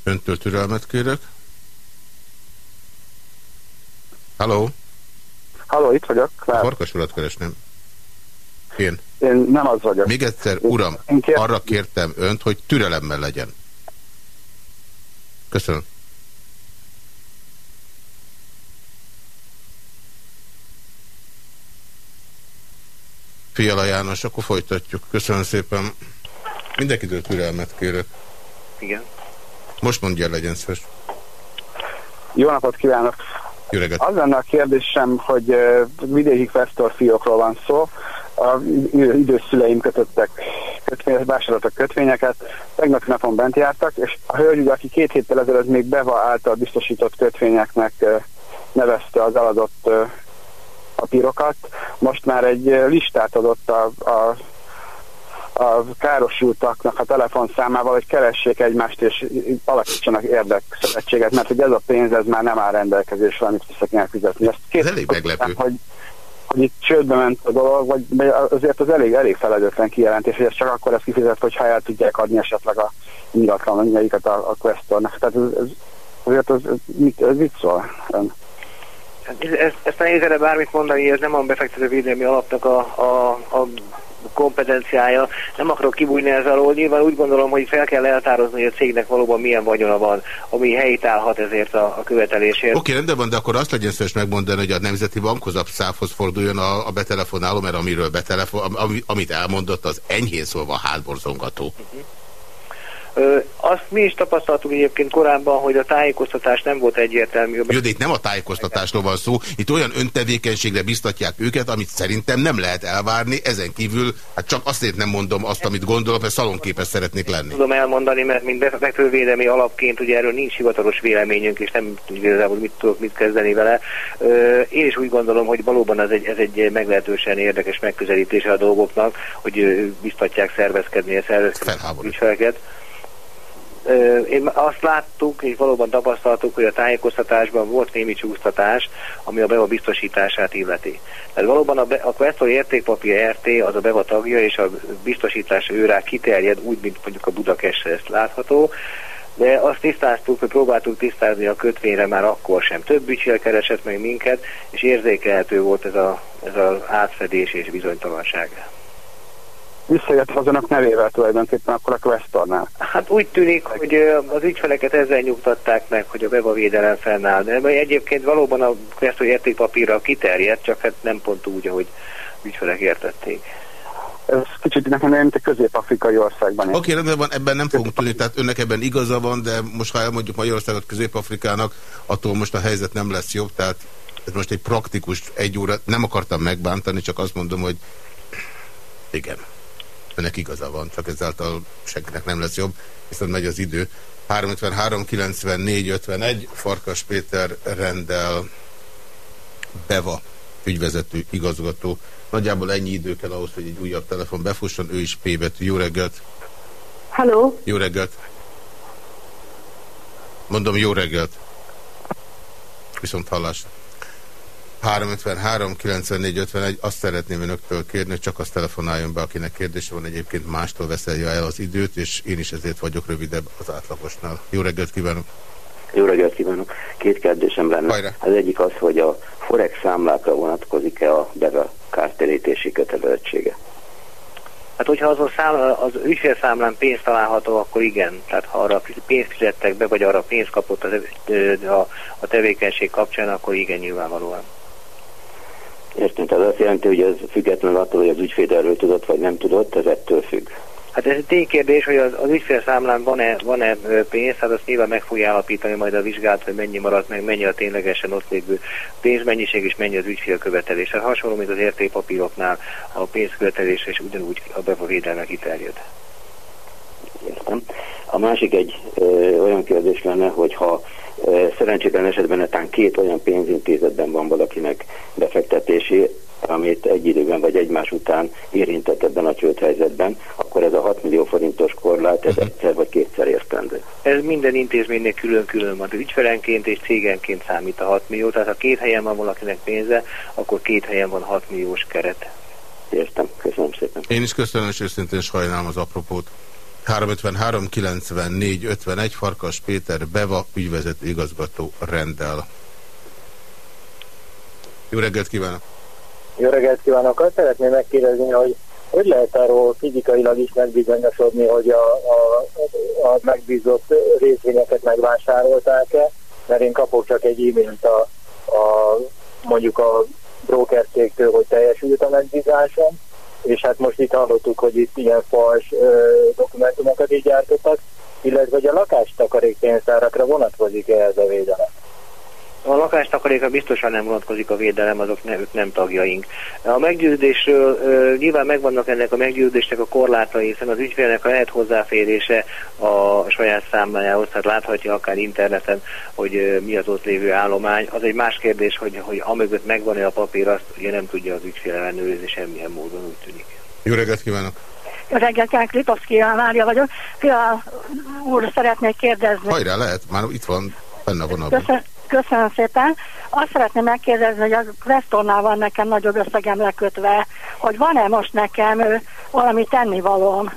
Öntől türelmet kérek. Halló? Halló, itt vagyok. Lát. Farkas urat keresném. Én. Én nem az vagyok. Még egyszer, uram, én kér... arra kértem önt, hogy türelemmel legyen. Köszönöm. Fiala János, akkor folytatjuk. Köszönöm szépen. Mindenkitől türelmet kérek. Igen. Most mondja, legyen szíves. Jó napot kívánok! Jó reggelt. Az lenne a kérdésem, hogy vidéki Questor fiókról van szó. A idős szüleim kötöttek kötvényeket, vásároltak kötvényeket, tegnap napon bent jártak, és a hölgy, aki két héttel ezelőtt még Beva által biztosított kötvényeknek nevezte az eladott papírokat, most már egy listát adott a, a a károsultaknak a telefonszámával, hogy keressék egymást és alakítsanak érdekszövetséget, mert hogy ez a pénz ez már nem áll rendelkezésre, amit vissza kéne fizetni. Ezt két ez elég meglepő. Hogy, hogy itt csődbe ment a dolog, vagy azért az elég, elég feledőtlen kijelentés, hogy ez csak akkor ezt kifizet, hogyha el tudják adni esetleg a ingatlanjaikat a, a Questornak. Tehát ez, ez, azért az, ez, mit, ez mit szól? Ezt, ezt nehéz erre bármit mondani, ez nem a befektető védelmi alapnak a, a, a kompetenciája. Nem akarok kibújni ez alól. Nyilván úgy gondolom, hogy fel kell eltározni, hogy a cégnek valóban milyen vagyona van, ami helyét állhat ezért a, a követelésért. Oké, okay, rendben van, de akkor azt legyen szíves megmondani, hogy a Nemzeti Bankhoz, a szávhoz forduljon a, a betelefonáló, mert amiről betelefon, ami, amit elmondott, az enyhén szólva hátborzongató. Uh mhm. -huh. Azt mi is tapasztaltuk egyébként korábban, hogy a tájékoztatás nem volt egyértelmű. Jó, de itt nem a tájékoztatásról van szó, itt olyan öntevékenységre biztatják őket, amit szerintem nem lehet elvárni, ezen kívül, hát csak azért nem mondom azt, amit gondolok, mert szalonképes szeretnék lenni. Tudom elmondani, mert mint befektetővédelmi alapként ugye erről nincs hivatalos véleményünk, és nem igazából mit tudok mit kezdeni vele. Én is úgy gondolom, hogy valóban ez egy, ez egy meglehetősen érdekes megközelítése a dolgoknak, hogy biztatják szervezkedni a szervezkedni ügyfeleket. Én azt láttuk, és valóban tapasztaltuk, hogy a tájékoztatásban volt némi csúsztatás, ami a BEVA biztosítását illeti. Tehát valóban a, a Questor értékpapír RT az a BEVA tagja, és a biztosítás őrá kiterjed, úgy, mint mondjuk a Budakestre ezt látható, de azt tisztáztuk, hogy próbáltuk tisztázni a kötvényre már akkor sem. Több ügyfél keresett meg minket, és érzékelhető volt ez, a, ez az átfedés és bizonytalanság visszajött az önök nevével tulajdonképpen akkor a Questornál. Hát úgy tűnik, hogy az ügyfeleket ezzel nyugtatták meg, hogy a beba védelem fennáll. De egyébként valóban a Questor értékpapírra kiterjedt, csak hát nem pont úgy, ahogy ügyfelek értették. Ez kicsit nekem olyan, mint a közép-afrikai országban. Oké, okay, rendben van, ebben nem fogunk tudni, tehát önnek ebben igaza van, de most ha elmondjuk Magyarországot közép-afrikának, attól most a helyzet nem lesz jobb, tehát ez most egy praktikus egy óra, nem akartam megbántani, csak azt mondom, hogy igen. Önnek igaza van, csak ezáltal senkinek nem lesz jobb, viszont megy az idő. 353 94 51 Farkas Péter rendel Beva ügyvezető igazgató. Nagyjából ennyi idő kell ahhoz, hogy egy újabb telefon befusson, ő is P betű. Jó reggelt! Halló! Jó reggelt! Mondom, jó reggelt! Viszont hallás. 353 94 51, azt szeretném önöktől kérni, hogy csak azt telefonáljon be, akinek kérdése van, egyébként mástól veszelje el az időt, és én is ezért vagyok rövidebb az átlagosnál. Jó reggelt kívánok! Jó reggelt kívánok! Két kérdésem lenne. Hajrá. Az egyik az, hogy a Forex számlákra vonatkozik-e a beve kártérítési kötelezettsége? Hát hogyha az a szám, az ügyfélszámlán pénz található, akkor igen. Tehát ha arra pénzt fizettek be, vagy arra pénzt kapott a, a, a tevékenység kapcsán, akkor igen, nyilvánvalóan. Értem, tehát azt jelenti, hogy ez függetlenül attól, hogy az ügyfél erről tudott, vagy nem tudott, ez ettől függ. Hát ez egy ténykérdés, hogy az, az ügyfélszámlán van-e, van-e pénz, hát azt nyilván meg fogja állapítani majd a vizsgálat, hogy mennyi maradt meg, mennyi a ténylegesen ott lévő pénzmennyiség, és mennyi az ügyfélkövetelés. Hát hasonló, mint az értékpapíroknál a pénzkövetelés, és ugyanúgy a bevavédelme kiterjed. Értem. A másik egy ö, olyan kérdés lenne, hogy ha szerencsétlen esetben netán két olyan pénzintézetben van valakinek befektetési, amit egy időben vagy egymás után érintett ebben a csődhelyzetben, akkor ez a 6 millió forintos korlát, ez uh-huh. egyszer vagy kétszer értendő. Ez minden intézménynek külön-külön van. Ügyfelenként és cégenként számít a 6 millió, tehát ha két helyen van valakinek pénze, akkor két helyen van 6 milliós keret. Értem, köszönöm szépen. Én is köszönöm, és őszintén sajnálom az apropót. 353 94 51 Farkas Péter Beva ügyvezető igazgató rendel. Jó reggelt kívánok! Jó reggelt kívánok! Azt szeretném megkérdezni, hogy hogy lehet arról fizikailag is megbizonyosodni, hogy a, a, a megbízott részvényeket megvásárolták-e, mert én kapok csak egy e-mailt a, a mondjuk a broker cégtől, hogy teljesült a megbízásom, és hát most itt hallottuk, hogy itt ilyen fals ö, dokumentumokat így gyártottak, illetve hogy a lakástakarékpénztárakra vonatkozik-e ez a védelem? A lakástakarékra biztosan nem vonatkozik a védelem, azok ne, ők nem tagjaink. A meggyőződésről ö, nyilván megvannak ennek a meggyőződésnek a korlátai, hiszen az ügyfélnek a lehet hozzáférése a saját számlájához, tehát láthatja akár interneten, hogy ö, mi az ott lévő állomány. Az egy más kérdés, hogy, hogy amögött megvan-e a papír, azt ugye nem tudja az ügyfél ellenőrizni semmilyen módon, úgy tűnik. Jó reggelt kívánok! Jó reggelt, kívánok, Lipovszki Mária vagyok. Fia úr, szeretnék kérdezni. Hajrá, lehet, már itt van, benne a vonalban. Köszön, köszönöm szépen. Azt szeretném megkérdezni, hogy a Questornál van nekem nagyobb összegem lekötve, hogy van-e most nekem valami tennivalóm?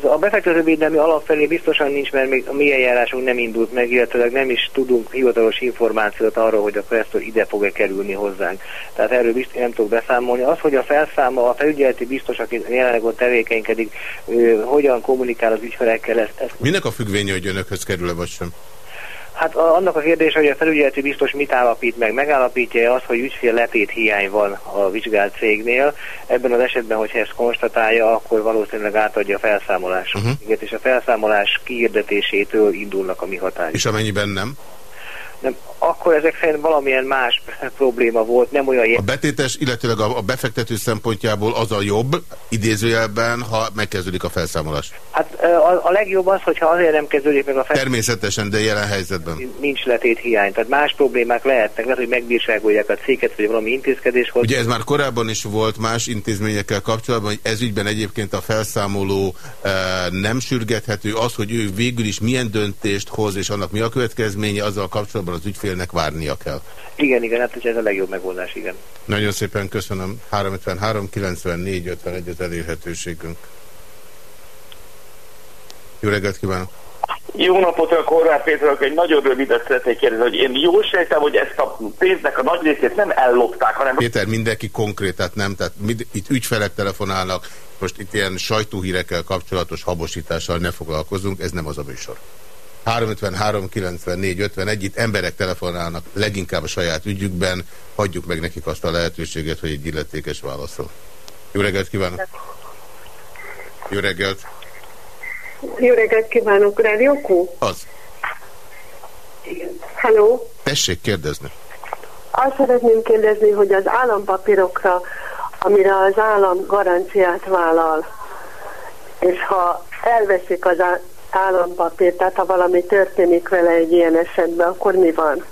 A befektetővédelmi alap felé biztosan nincs, mert még a mi eljárásunk nem indult meg, illetve nem is tudunk hivatalos információt arról, hogy a Questor ide fog-e kerülni hozzánk. Tehát erről biztos nem tudok beszámolni. Az, hogy a felszáma, a felügyeleti biztos, aki jelenleg ott tevékenykedik, ő, hogyan kommunikál az ügyfelekkel, ezt, ezt Minek a függvénye, hogy önökhöz kerül-e vagy sem? Hát annak a kérdése, hogy a felügyeleti biztos mit állapít meg. Megállapítja azt, hogy ügyfél letét hiány van a vizsgált cégnél. Ebben az esetben, hogyha ezt konstatálja, akkor valószínűleg átadja a felszámolás. Uh-huh. És a felszámolás kiirdetésétől indulnak a mi hatályok. És amennyiben nem? Nem, akkor ezek szerint valamilyen más probléma volt, nem olyan... A betétes, illetőleg a, a befektető szempontjából az a jobb, idézőjelben, ha megkezdődik a felszámolás. Hát a, a legjobb az, hogyha azért nem kezdődik meg a felszámolás. Természetesen, de jelen helyzetben. Nincs letét hiány, tehát más problémák lehetnek, lehet, hogy megbírságolják a céget, vagy valami intézkedés volt. Ugye ez már korábban is volt más intézményekkel kapcsolatban, hogy ez ügyben egyébként a felszámoló e, nem sürgethető, az, hogy ő végül is milyen döntést hoz, és annak mi a következménye, azzal kapcsolatban az ügyfélnek várnia kell. Igen, igen, hát ez a legjobb megoldás, igen. Nagyon szépen köszönöm. 353 94 51 az elérhetőségünk. Jó reggelt kívánok! Jó napot, a Korvár Péterök, egy nagyon rövidet szeretnék kérdezni, hogy én jól sejtem, hogy ezt a pénznek a nagy részét nem ellopták, hanem... Péter, mindenki konkrétat nem, tehát mind, itt ügyfelek telefonálnak, most itt ilyen sajtóhírekkel kapcsolatos habosítással ne foglalkozunk, ez nem az a műsor. 353 94 51, itt emberek telefonálnak leginkább a saját ügyükben, hagyjuk meg nekik azt a lehetőséget, hogy egy illetékes válaszol. Jó reggelt kívánok! Jó reggelt! Jó reggelt kívánok, Rádiókú? Az. Hello? Tessék kérdezni. Azt szeretném kérdezni, hogy az állampapírokra, amire az állam garanciát vállal, és ha elveszik az állampapírt, tehát ha valami történik vele egy ilyen esetben, akkor mi van?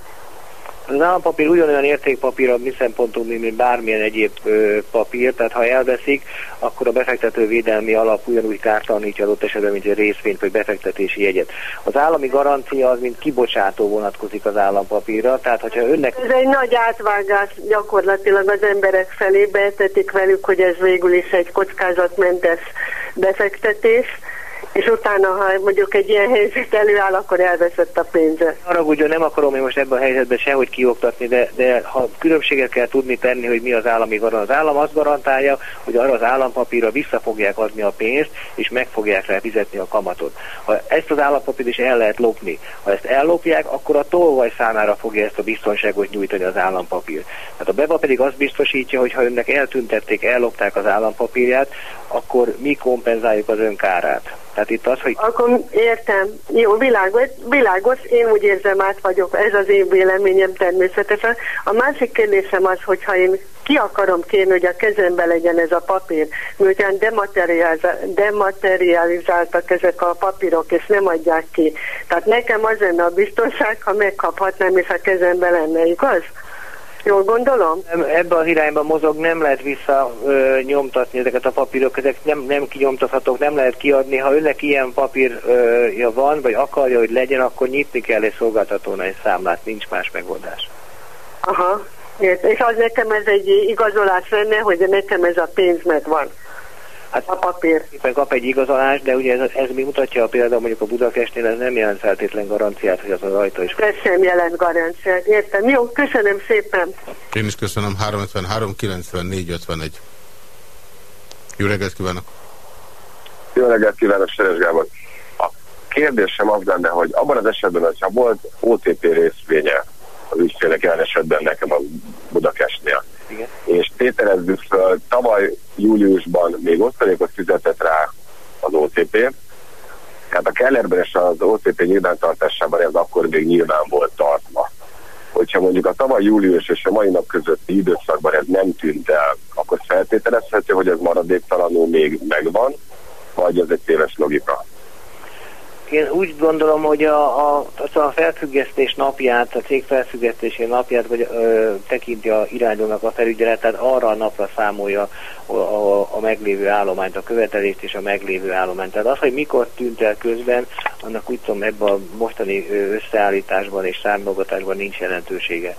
Az állampapír ugyanolyan értékpapír a mi szempontunk, mint bármilyen egyéb ö, papír, tehát ha elveszik, akkor a befektetővédelmi alap ugyanúgy kártalanítja adott esetben, mint egy részvényt vagy befektetési jegyet. Az állami garancia az, mint kibocsátó vonatkozik az állampapírra, tehát hogyha önnek... Ez egy nagy átvágás gyakorlatilag az emberek felé, betetik velük, hogy ez végül is egy kockázatmentes befektetés, és utána, ha mondjuk egy ilyen helyzet előáll, akkor elveszett a pénze. Arra ugye nem akarom én most ebben a helyzetben sehogy kioktatni, de, de ha különbséget kell tudni tenni, hogy mi az állami garan. Az állam azt garantálja, hogy arra az állampapírra vissza fogják adni a pénzt, és meg fogják rá fizetni a kamatot. Ha ezt az állampapírt is el lehet lopni, ha ezt ellopják, akkor a tolvaj számára fogja ezt a biztonságot nyújtani az állampapír. Tehát a BEVA pedig azt biztosítja, hogy ha önnek eltüntették, ellopták az állampapírját, akkor mi kompenzáljuk az önkárát. Tehát itt az, hogy... Akkor értem. Jó, világos, világos, én úgy érzem át vagyok, ez az én véleményem természetesen. A másik kérdésem az, hogy ha én ki akarom kérni, hogy a kezembe legyen ez a papír, miután dematerializáltak ezek a papírok, és nem adják ki. Tehát nekem az lenne a biztonság, ha megkaphatnám, és a kezembe lenne, igaz? Jól gondolom? Ebben az irányban mozog, nem lehet visszanyomtatni ezeket a papírok, ezek nem, nem kinyomtathatók, nem lehet kiadni. Ha önnek ilyen papírja van, vagy akarja, hogy legyen, akkor nyitni kell egy szolgáltatónál egy számlát, nincs más megoldás. Aha, Ért. és az nekem ez egy igazolás lenne, hogy nekem ez a pénz megvan. Hát a papír. Éppen kap egy igazolást, de ugye ez, ez mi mutatja a példa, mondjuk a Budakestnél ez nem jelent feltétlen garanciát, hogy az a rajta is. Ez sem jelent garanciát, értem. Jó, köszönöm szépen. Én is köszönöm. 353 94 51. Jó reggelt kívánok! Jó reggelt kívánok, Seres Gábor! A kérdésem az lenne, hogy abban az esetben, hogyha volt OTP részvénye az ügyfélnek jelen esetben nekem a Budakestnél, Igen. és tételezzük föl, tavaly júliusban még osztalékot fizetett rá az OTP, tehát a Kellerben és az OTP nyilvántartásában ez akkor még nyilván volt tartva. Hogyha mondjuk a tavaly július és a mai nap közötti időszakban ez nem tűnt el, akkor feltételezhető, hogy ez maradéktalanul még megvan, vagy ez egy téves logika. Én úgy gondolom, hogy a, a, a felfüggesztés napját, a cég felfüggesztésé napját vagy, ö, tekinti a irányulnak a felügyelet, tehát arra a napra számolja a, a, a meglévő állományt, a követelést és a meglévő állományt. Tehát az, hogy mikor tűnt el közben, annak úgy tudom ebben a mostani összeállításban és számolgatásban nincs jelentősége.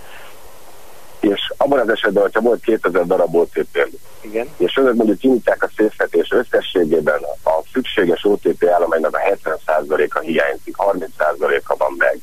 És abban az esetben, hogyha volt 2000 darab OTP, Igen. és önök mondjuk kinyitják a széfet, és összességében a szükséges OTP állománynak a 70%-a hiányzik, 30%-a van meg,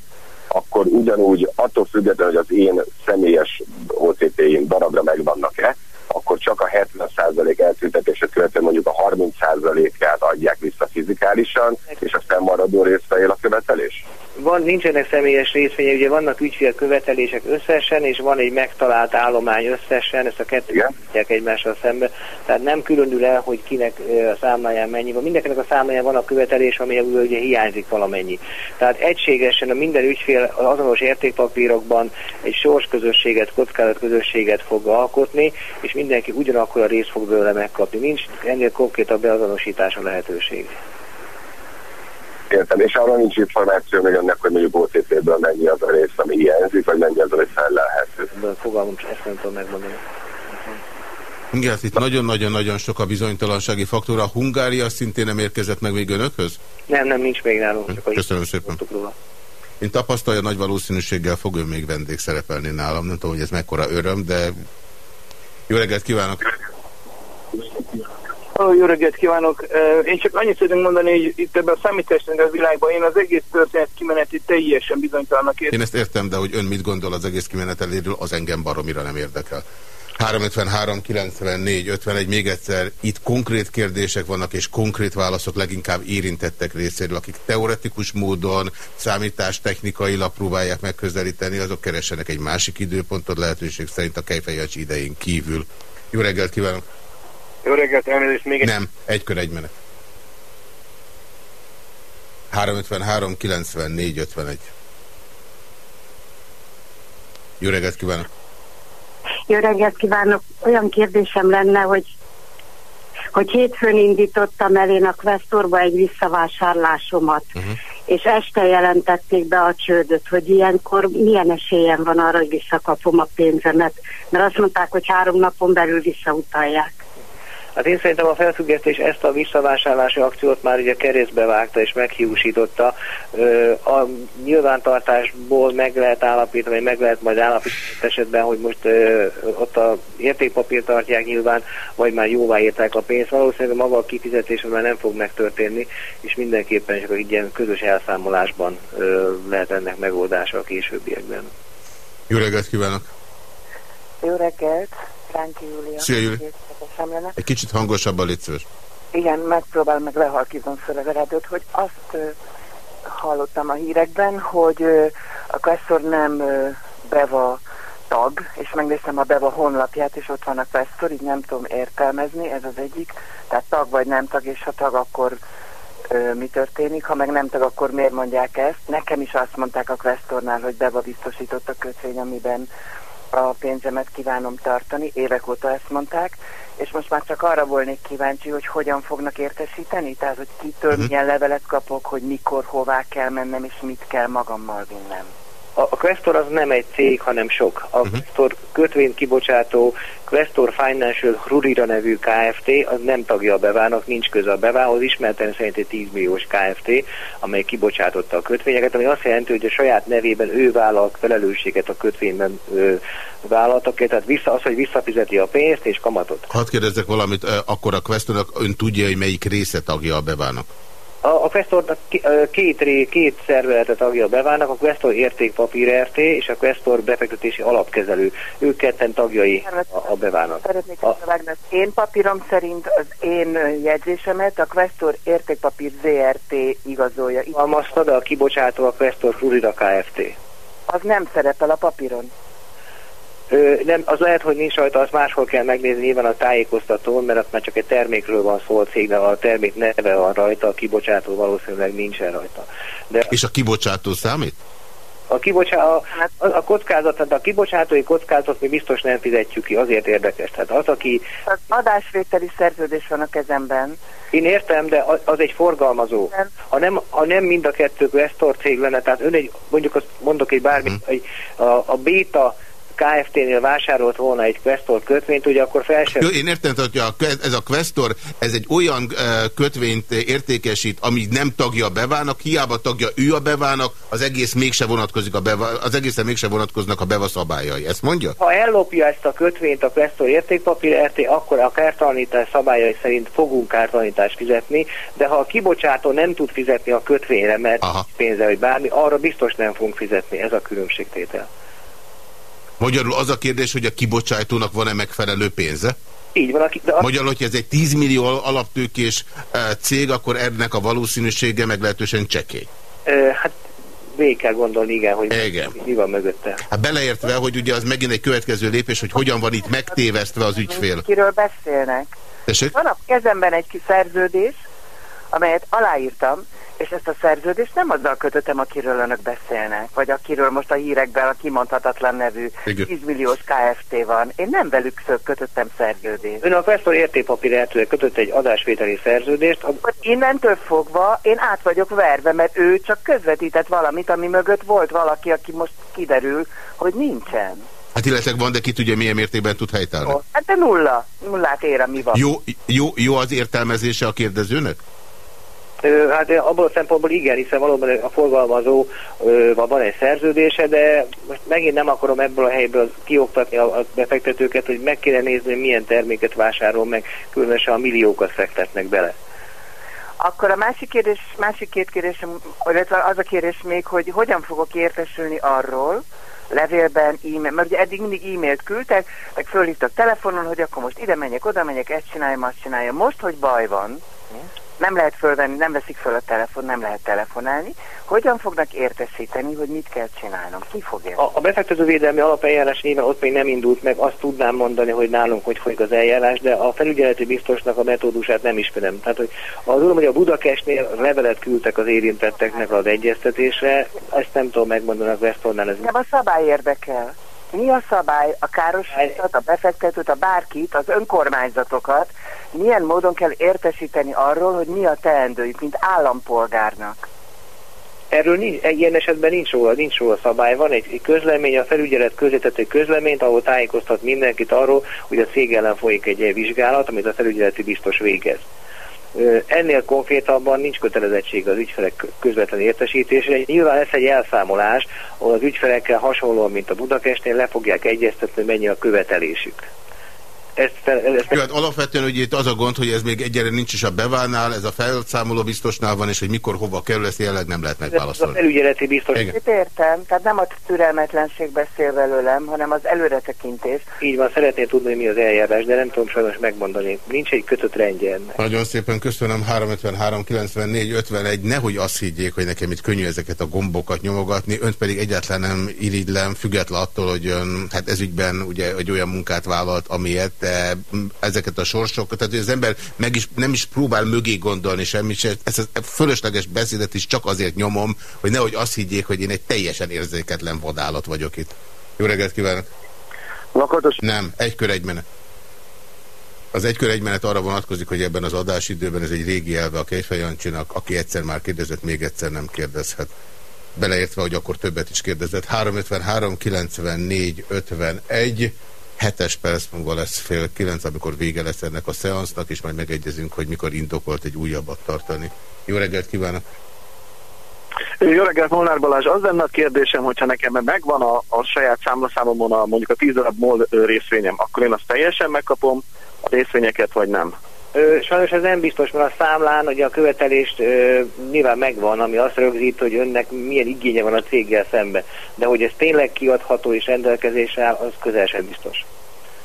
akkor ugyanúgy attól függetlenül, hogy az én személyes OTP-im darabra megvannak-e, akkor csak a 70% eltüntetését követően mondjuk a 30%-át adják vissza fizikálisan, és a fennmaradó részre él a követelés? Van, nincsenek személyes részvények, ugye vannak ügyfélkövetelések összesen, és van egy megtalált állomány összesen, ezt a kettőt egymással szembe. Tehát nem különül el, hogy kinek a számláján mennyi van. Mindenkinek a számláján van a követelés, ami ugye hiányzik valamennyi. Tehát egységesen a minden ügyfél az azonos értékpapírokban egy sorsközösséget, kockázatközösséget fog alkotni, és mindenki ugyanakkor a részt fog belőle megkapni. Nincs ennél konkrétabb beazonosítása lehetőség. Értem, és arra nincs információ még ennek, hogy mondjuk OTP-ből mennyi az a rész, ami hiányzik, vagy mennyi az, ami fellelhető. De fogalmam, ezt nem tudom megmondani. Igen, hát itt nagyon-nagyon-nagyon sok a bizonytalansági faktor. A Hungária szintén nem érkezett meg még önökhöz? Nem, nem, nincs még nálunk. Csak Köszönöm szépen. róla. Én tapasztalja, nagy valószínűséggel fog ő még vendég szerepelni nálam. Nem tudom, hogy ez mekkora öröm, de jó reggelt kívánok! Jó reggelt kívánok! Én csak annyit szeretném mondani, hogy itt ebben a számítástechnikai világban én az egész történet kimeneti teljesen bizonytalannak Én ezt értem, de hogy ön mit gondol az egész kimeneteléről, az engem baromira nem érdekel. 353 94 51, még egyszer, itt konkrét kérdések vannak, és konkrét válaszok leginkább érintettek részéről, akik teoretikus módon számítás technikailag próbálják megközelíteni, azok keresenek egy másik időpontot lehetőség szerint a Kejfejacs idején kívül. Jó reggelt kívánok! Jó reggelt, elnézést még egy... Nem, egy kör egy menet. 353 94 51. Jó reggelt kívánok! Jó reggelt kívánok! Olyan kérdésem lenne, hogy hogy hétfőn indítottam el én a Questorba egy visszavásárlásomat, uh-huh. és este jelentették be a csődöt, hogy ilyenkor milyen esélyem van arra, hogy visszakapom a pénzemet, mert azt mondták, hogy három napon belül visszautalják. Hát én szerintem a felfüggesztés ezt a visszavásárlási akciót már ugye keresztbe vágta és meghiúsította. A nyilvántartásból meg lehet állapítani, vagy meg lehet majd állapítani esetben, hogy most ott a értékpapír tartják nyilván, vagy már jóvá írták a pénzt. Valószínűleg maga a kifizetés már nem fog megtörténni, és mindenképpen csak egy ilyen közös elszámolásban lehet ennek megoldása a későbbiekben. Jó reggelt kívánok! Jó reggelt! Ránki Júlia. Szia, Júli. Egy kicsit hangosabban légy szíves. Igen, megpróbálom meg lehalkítom fel a rádiót, hogy azt hallottam a hírekben, hogy a Questor nem Beva tag, és megnéztem a Beva honlapját, és ott van a Questor, így nem tudom értelmezni, ez az egyik. Tehát tag vagy nem tag, és ha tag, akkor ö, mi történik, ha meg nem tag, akkor miért mondják ezt. Nekem is azt mondták a Questornál, hogy Beva biztosított a kötvény, amiben a pénzemet kívánom tartani, évek óta ezt mondták, és most már csak arra volnék kíváncsi, hogy hogyan fognak értesíteni, tehát hogy kitől uh-huh. milyen levelet kapok, hogy mikor, hová kell mennem, és mit kell magammal vinnem a, a Questor az nem egy cég, hanem sok. A uh-huh. Questor kötvényt kibocsátó Questor Financial Rurira nevű Kft. az nem tagja a bevának, nincs köze a bevához, ismerten szerint egy 10 milliós Kft., amely kibocsátotta a kötvényeket, ami azt jelenti, hogy a saját nevében ő vállal felelősséget a kötvényben ö, vállaltakért, tehát vissza, az, hogy visszafizeti a pénzt és kamatot. Hadd kérdezzek valamit, akkor a Questornak ön tudja, hogy melyik része tagja a bevának? A, a Questornak két, két szervezete tagja beválnak, a Questor értékpapír RT és a Questor befektetési alapkezelő. Ők ketten tagjai a, a beválnak. Szeretnék a... az én papírom szerint az én jegyzésemet a Questor értékpapír ZRT igazolja. Almaztad a kibocsátó a Questor Florida Kft. Az nem szerepel a papíron. Ö, nem, az lehet, hogy nincs rajta, azt máshol kell megnézni nyilván a tájékoztatón, mert ott már csak egy termékről van szó a cégnek, a termék neve van rajta, a kibocsátó valószínűleg nincsen rajta. De És a kibocsátó számít? A, kibocsá, a, a, a kockázat, tehát a kibocsátói kockázatot mi biztos nem fizetjük ki, azért érdekes. Tehát az, aki... Az adásvételi szerződés van a kezemben. Én értem, de az, egy forgalmazó. Ha nem, ha nem mind a kettő Vestor cég lenne, tehát ön egy, mondjuk azt mondok egy bármi, hmm. egy, a, a Beta KFT-nél vásárolt volna egy Questor kötvényt, ugye akkor fel sem... Jó, én értem, hogy a, ez a Questor, ez egy olyan kötvényt értékesít, ami nem tagja a bevának, hiába tagja ő a bevának, az egész mégse vonatkozik a beva, az egészen mégse vonatkoznak a beva szabályai. Ezt mondja? Ha ellopja ezt a kötvényt a Questor értékpapír RT, akkor a kártalanítás szabályai szerint fogunk kártalanítást fizetni, de ha a kibocsátó nem tud fizetni a kötvényre, mert Aha. pénze vagy bármi, arra biztos nem fogunk fizetni. Ez a különbségtétel. Magyarul az a kérdés, hogy a kibocsátónak van-e megfelelő pénze? Így van. De a... Magyarul, hogy ez egy 10 millió alaptőkés e, cég, akkor ennek a valószínűsége meglehetősen csekély. E, hát végig kell gondolni, igen, hogy igen. mi van mögötte. Hát beleértve, hogy ugye az megint egy következő lépés, hogy hogyan van itt megtévesztve az ügyfél. Kiről beszélnek? Tessék? Van a kezemben egy szerződés, amelyet aláírtam, és ezt a szerződést nem azzal kötöttem, akiről önök beszélnek, vagy akiről most a hírekben a kimondhatatlan nevű 10 milliós KFT van. Én nem velük kötöttem szerződést. Ön a Questor értékpapír kötött egy adásvételi szerződést. A... Innentől fogva én át vagyok verve, mert ő csak közvetített valamit, ami mögött volt valaki, aki most kiderül, hogy nincsen. Hát illetve van, de ki tudja milyen mértékben tud helytállni? Hát de nulla. Nullát ér, mi van. Jó, jó, jó az értelmezése a kérdezőnek? Hát abból a szempontból igen, hiszen valóban a forgalmazó van egy szerződése, de most megint nem akarom ebből a helyből kioktatni a befektetőket, hogy meg kéne nézni, hogy milyen terméket vásárol meg, különösen a milliókat fektetnek bele. Akkor a másik kérdés, másik két kérdés, illetve az a kérdés még, hogy hogyan fogok értesülni arról, levélben, e-mail, mert ugye eddig mindig e-mailt küldtek, meg fölhívtak telefonon, hogy akkor most ide menjek, oda menjek, ezt csináljam, azt csináljam. Most, hogy baj van, nem lehet fölvenni, nem veszik föl a telefon, nem lehet telefonálni. Hogyan fognak értesíteni, hogy mit kell csinálnom? Ki fogja? A, a befektetővédelmi alapeljárás nyilván ott még nem indult meg, azt tudnám mondani, hogy nálunk hogy folyik az eljárás, de a felügyeleti biztosnak a metódusát nem ismerem. Tehát, hogy az úr, hogy a Budakestnél levelet küldtek az érintetteknek az egyeztetésre, ezt nem tudom megmondani a Westornál. Ez... Nem a szabály érdekel. Mi a szabály a károsítat, a befektetőt, a bárkit, az önkormányzatokat, milyen módon kell értesíteni arról, hogy mi a teendőjük, mint állampolgárnak? Erről nincs, ilyen esetben nincs róla, nincs róla szabály. Van egy, közlemény, a felügyelet közvetett egy közleményt, ahol tájékoztat mindenkit arról, hogy a cég ellen folyik egy vizsgálat, amit a felügyeleti biztos végez. Ennél konkrétabban nincs kötelezettség az ügyfelek közvetlen értesítésére. Nyilván lesz egy elszámolás, ahol az ügyfelekkel hasonlóan, mint a Budakestnél le fogják egyeztetni, mennyi a követelésük ezt, ezt... Jó, hát alapvetően ugye itt az a gond, hogy ez még egyre nincs is a beválnál, ez a felszámoló biztosnál van, és hogy mikor hova kerül, ezt jelenleg nem lehet megválaszolni. Ez a felügyeleti biztos. Itt értem, tehát nem a türelmetlenség beszél belőlem, hanem az előretekintés. Így van, szeretném tudni, mi az eljárás, de nem tudom sajnos megmondani. Nincs egy kötött rendje ennek. Nagyon szépen köszönöm, 353 94 51, nehogy azt higgyék, hogy nekem itt könnyű ezeket a gombokat nyomogatni, önt pedig egyáltalán nem irigylem, független attól, hogy ön hát ezügyben ugye egy olyan munkát vállalt, amiért ezeket a sorsokat, tehát hogy az ember meg is, nem is próbál mögé gondolni semmit, se. ezt a fölösleges beszédet is csak azért nyomom, hogy nehogy azt higgyék, hogy én egy teljesen érzéketlen vadállat vagyok itt. Jó reggelt kívánok! Lakatos? Nem, egy kör egy menet. Az egykör egy menet arra vonatkozik, hogy ebben az adásidőben ez egy régi elve a Kejfejancsinak, aki egyszer már kérdezett, még egyszer nem kérdezhet. Beleértve, hogy akkor többet is kérdezett. 353 94 51 hetes perc múlva lesz fél kilenc, amikor vége lesz ennek a szeansznak, és majd megegyezünk, hogy mikor indokolt egy újabbat tartani. Jó reggelt kívánok! Jó reggelt, Molnár Balázs. Az lenne a kérdésem, hogyha nekem megvan a, a saját számlaszámomon a, mondjuk a 10 darab MOL részvényem, akkor én azt teljesen megkapom a részvényeket, vagy nem? Sajnos ez nem biztos, mert a számlán ugye a követelést ö, nyilván megvan, ami azt rögzít, hogy önnek milyen igénye van a céggel szembe. De hogy ez tényleg kiadható és rendelkezésre áll, az közel sem biztos.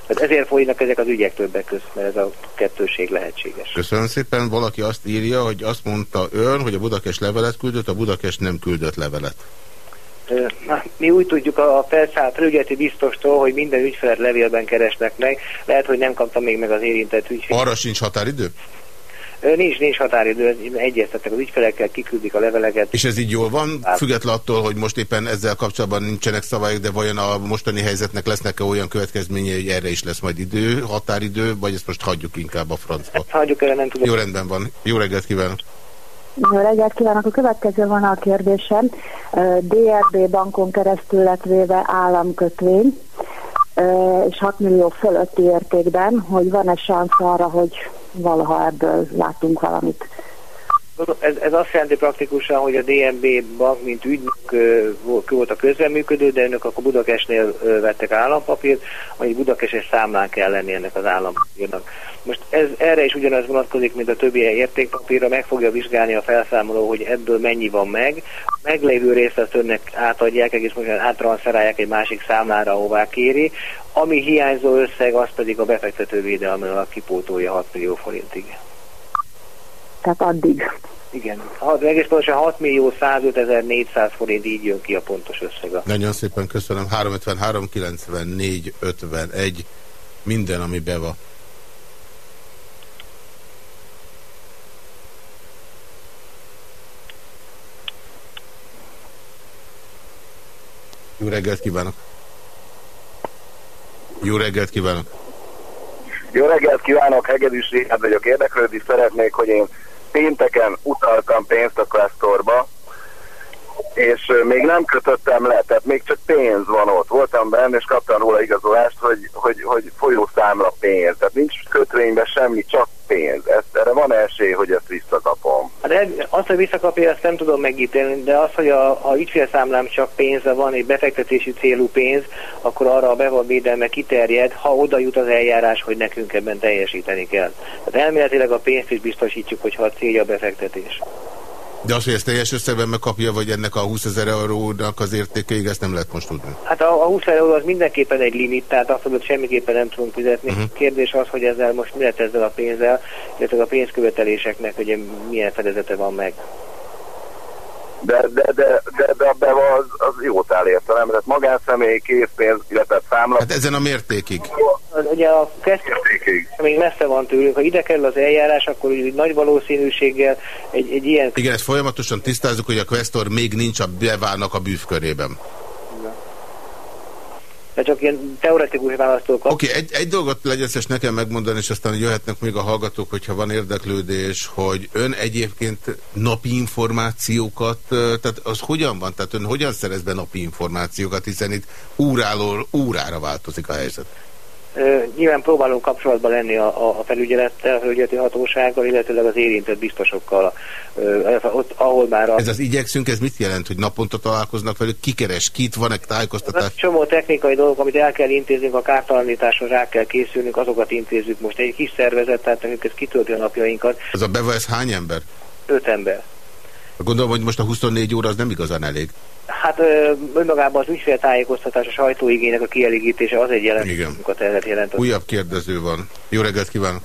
Tehát ezért folynak ezek az ügyek többek között, mert ez a kettőség lehetséges. Köszönöm szépen. Valaki azt írja, hogy azt mondta ön, hogy a Budakes levelet küldött, a Budakes nem küldött levelet. Mi úgy tudjuk a felszállt felügyeleti biztostól, hogy minden ügyfelet levélben keresnek meg. Lehet, hogy nem kaptam még meg az érintett ügyfelet. Arra sincs határidő? Nincs, nincs határidő, egyeztettek az ügyfelekkel, kiküldik a leveleket. És ez így jól van? Független attól, hogy most éppen ezzel kapcsolatban nincsenek szabályok, de vajon a mostani helyzetnek lesznek-e olyan következményei, hogy erre is lesz majd idő, határidő, vagy ezt most hagyjuk inkább a francba? Ezt hagyjuk erre, nem tudom. Jó rendben van. Jó reggelt kívánok! Jó reggelt kívánok! A következő van a kérdésem. DRB bankon keresztül lett véve államkötvény, és 6 millió fölötti értékben, hogy van-e szansz arra, hogy valaha ebből látunk valamit. Ez, ez azt jelenti praktikusan, hogy a DNB bank, mint ügynök volt a közreműködő, de önök akkor Budakesnél vettek állampapírt, ami Budakeses számlán kell lenni ennek az állampapírnak. Most ez, erre is ugyanaz vonatkozik, mint a többi értékpapírra, meg fogja vizsgálni a felszámoló, hogy ebből mennyi van meg. A meglévő részt azt önnek átadják, egész most átranszerálják egy másik számlára, ahová kéri. Ami hiányzó összeg, az pedig a befektetővédelmről kipótolja 6 millió forintig. Tehát addig. Igen. Ha, egész pontosan 6 millió 105 400 forint így jön ki a pontos összeg. Nagyon szépen köszönöm. 353 94 51 minden, ami be van. Jó reggelt kívánok! Jó reggelt kívánok! Jó reggelt kívánok, Hegedűs Richard vagyok. Érdeklődni szeretnék, hogy én pénteken utaltam pénzt a Questorba, és még nem kötöttem le, tehát még csak pénz van ott. Voltam benne, és kaptam róla igazolást, hogy, hogy, hogy folyószámla pénz. Tehát nincs kötvényben semmi, csak pénz. Ezt, erre van esély, hogy ezt visszakapom. Hát azt, hogy visszakapja, ezt nem tudom megítélni, de az, hogy a, a ügyfélszámlám csak pénze van, egy befektetési célú pénz, akkor arra a bevalvédelme kiterjed, ha oda jut az eljárás, hogy nekünk ebben teljesíteni kell. Tehát elméletileg a pénzt is biztosítjuk, hogyha a célja a befektetés. De az, hogy ezt teljes összegben megkapja, vagy ennek a 20 ezer eurónak az értékeig, ezt nem lehet most tudni. Hát a, a 20 euró az mindenképpen egy limit, tehát azt hogy semmiképpen nem tudunk fizetni. Uh mhm. -huh. Kérdés az, hogy ezzel most mi lehet ezzel a pénzzel, illetve a pénzköveteléseknek, hogy milyen fedezete van meg de, de, de, de, de de az, az jót áll értelem, tehát magánszemély, készpénz, illetve számla. Hát ezen a mértékig? Ugye a kezdő még messze van tőlünk. Ha ide kerül az eljárás, akkor úgy nagy valószínűséggel egy, egy ilyen... Igen, ezt folyamatosan tisztázzuk, hogy a questor még nincs a beválnak a bűvkörében. De csak ilyen teoretikus választók. Oké, okay, egy, egy dolgot legyen nekem megmondani, és aztán jöhetnek még a hallgatók, hogyha van érdeklődés, hogy ön egyébként napi információkat, tehát az hogyan van? Tehát ön hogyan szerez be napi információkat, hiszen itt óráról órára változik a helyzet? Nyilván próbálunk kapcsolatban lenni a, a felügyelettel, a felügyeleti hatósággal, illetőleg az érintett biztosokkal, ott, ahol már a... Ez az igyekszünk, ez mit jelent, hogy naponta találkoznak velük, kikeres, kit, van-e tájékoztatás? Ez csomó technikai dolgok, amit el kell intéznünk, a kártalanításra rá kell készülnünk, azokat intézzük most. Egy kis szervezet, tehát nekünk ez kitölti a napjainkat. Ez a beva, ez hány ember? Öt ember. Gondolom, hogy most a 24 óra az nem igazán elég. Hát önmagában az ügyféltájékoztatás, a sajtóigénynek a kielégítése az egy jelentős munkaterhet jelent. Újabb kérdező van. Jó reggelt kívánok!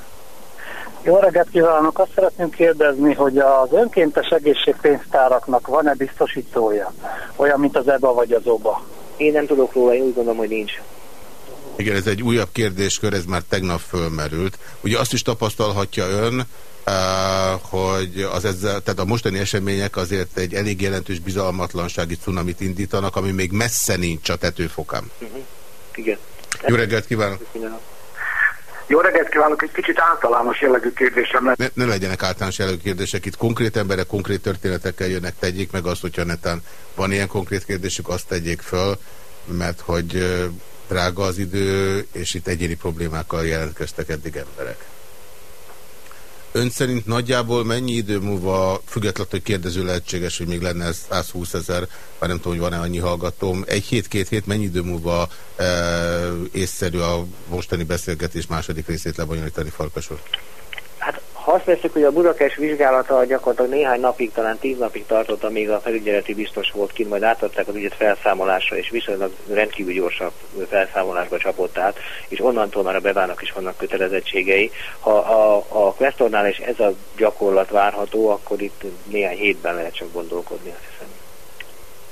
Jó reggelt kívánok! Azt szeretném kérdezni, hogy az önkéntes egészségpénztáraknak van-e biztosítója? Olyan, mint az EBA vagy az OBA? Én nem tudok róla, én úgy gondolom, hogy nincs. Igen, ez egy újabb kérdéskör, ez már tegnap fölmerült. Ugye azt is tapasztalhatja ön, hogy az ezzel, tehát a mostani események azért egy elég jelentős bizalmatlansági cunamit indítanak, ami még messze nincs a tetőfokán. Uh. -huh. Igen. Jó reggelt kívánok! Jó reggelt kívánok, egy kicsit általános jellegű kérdésem lett. Ne, ne legyenek általános jellegű kérdések, itt konkrét emberek konkrét történetekkel jönnek, tegyék meg azt, hogyha netán van ilyen konkrét kérdésük, azt tegyék föl, mert hogy drága az idő, és itt egyéni problémákkal jelentkeztek eddig emberek. Ön szerint nagyjából mennyi idő múlva, függetlenül, hogy kérdező lehetséges, hogy még lenne 120 ezer, már nem tudom, hogy van-e annyi hallgatom, egy hét-két hét mennyi idő múlva e, észszerű a mostani beszélgetés második részét lebonyolítani Farkasor? Hát ha azt veszük, hogy a Budakes vizsgálata gyakorlatilag néhány napig, talán tíz napig tartott, amíg a felügyeleti biztos volt kint, majd átadták az ügyet felszámolásra, és viszonylag rendkívül gyorsabb felszámolásba csapott át, és onnantól már a bevának is vannak kötelezettségei. Ha a, a Questornál is ez a gyakorlat várható, akkor itt néhány hétben lehet csak gondolkodni, azt hiszem.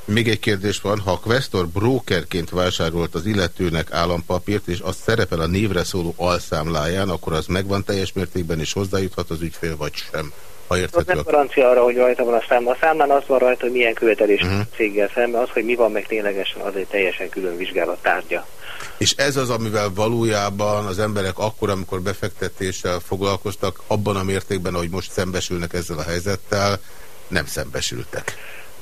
Még egy kérdés van, ha a Questor brokerként vásárolt az illetőnek állampapírt, és az szerepel a névre szóló alszámláján, akkor az megvan teljes mértékben, és hozzájuthat az ügyfél, vagy sem? Ha érthető. Az nem garancia arra, hogy rajta van a szám. A számlán az van rajta, hogy milyen követelés uh mhm. -huh. céggel szemben, az, hogy mi van meg ténylegesen, az egy teljesen külön vizsgálat tárgya. És ez az, amivel valójában az emberek akkor, amikor befektetéssel foglalkoztak, abban a mértékben, ahogy most szembesülnek ezzel a helyzettel, nem szembesültek.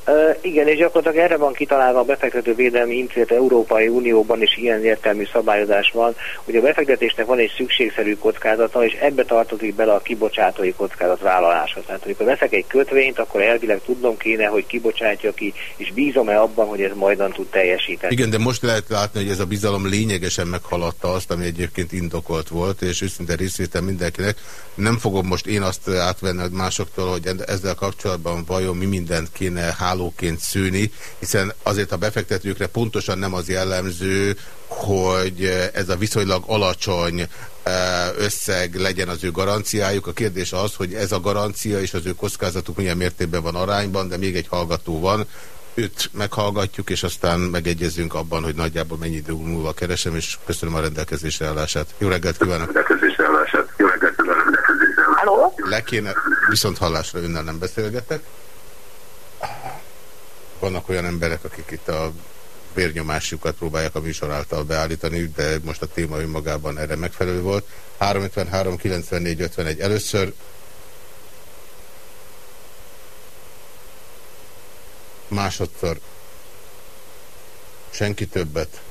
Uh, igen, és gyakorlatilag erre van kitalálva a befektetővédelmi intézet Európai Unióban is ilyen értelmű szabályozás van, hogy a befektetésnek van egy szükségszerű kockázata, és ebbe tartozik bele a kibocsátói kockázat vállalása. Tehát, amikor veszek egy kötvényt, akkor elvileg tudnom kéne, hogy kibocsátja ki, és bízom-e abban, hogy ez majdan tud teljesíteni. Igen, de most lehet látni, hogy ez a bizalom lényegesen meghaladta azt, ami egyébként indokolt volt, és őszinte részvétel mindenkinek. Nem fogom most én azt átvenni másoktól, hogy ezzel kapcsolatban vajon mi mindent kéne hálóként szűni, hiszen azért a befektetőkre pontosan nem az jellemző, hogy ez a viszonylag alacsony eh, összeg legyen az ő garanciájuk. A kérdés az, hogy ez a garancia és az ő kockázatuk milyen mértékben van arányban, de még egy hallgató van, őt meghallgatjuk, és aztán megegyezünk abban, hogy nagyjából mennyi idő múlva keresem, és köszönöm a rendelkezésre állását. Jó reggelt kívánok! Rendelkezésre állását. Jó reggelt kívánok! Le kéne, viszont hallásra önnel nem beszélgetek vannak olyan emberek, akik itt a vérnyomásukat próbálják a műsor által beállítani, de most a téma önmagában erre megfelelő volt. 353 94 51 először. Másodszor. Senki többet.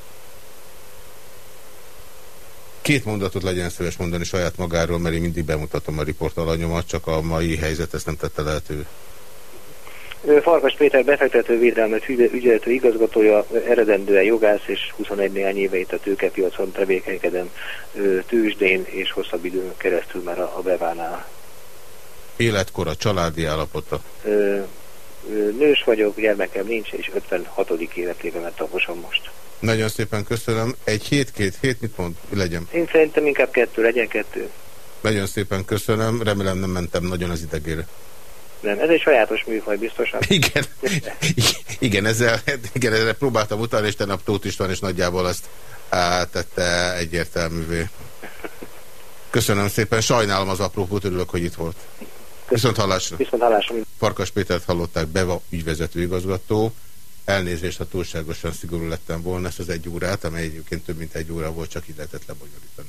Két mondatot legyen szíves mondani saját magáról, mert én mindig bemutatom a riportalanyomat, csak a mai helyzet ezt nem tette lehetővé. Farkas Péter befektetővédelmet ügyelető igazgatója, eredendően jogász, és 21 néhány éve itt a tőkepiacon tevékenykedem tőzsdén, és hosszabb időn keresztül már a, a bevánál. Életkora, családi állapota? Ö, nős vagyok, gyermekem nincs, és 56. életében ment taposom most. Nagyon szépen köszönöm. Egy hét, két hét, mit mond? Legyen. Én szerintem inkább kettő, legyen kettő. Nagyon szépen köszönöm. Remélem nem mentem nagyon az idegére. Nem, ez egy sajátos műfaj biztosan. Igen, igen, ezzel, igen, ezzel próbáltam utalni, és tegnap Tóth István is nagyjából azt tette egyértelművé. Köszönöm szépen, sajnálom az aprópót, örülök, hogy itt volt. Viszont hallásra. Viszont hallásra. Farkas Pétert hallották, Beva ügyvezető igazgató. Elnézést, ha túlságosan szigorú lettem volna ezt az egy órát, amely egyébként több mint egy óra volt, csak így lehetett lebonyolítani.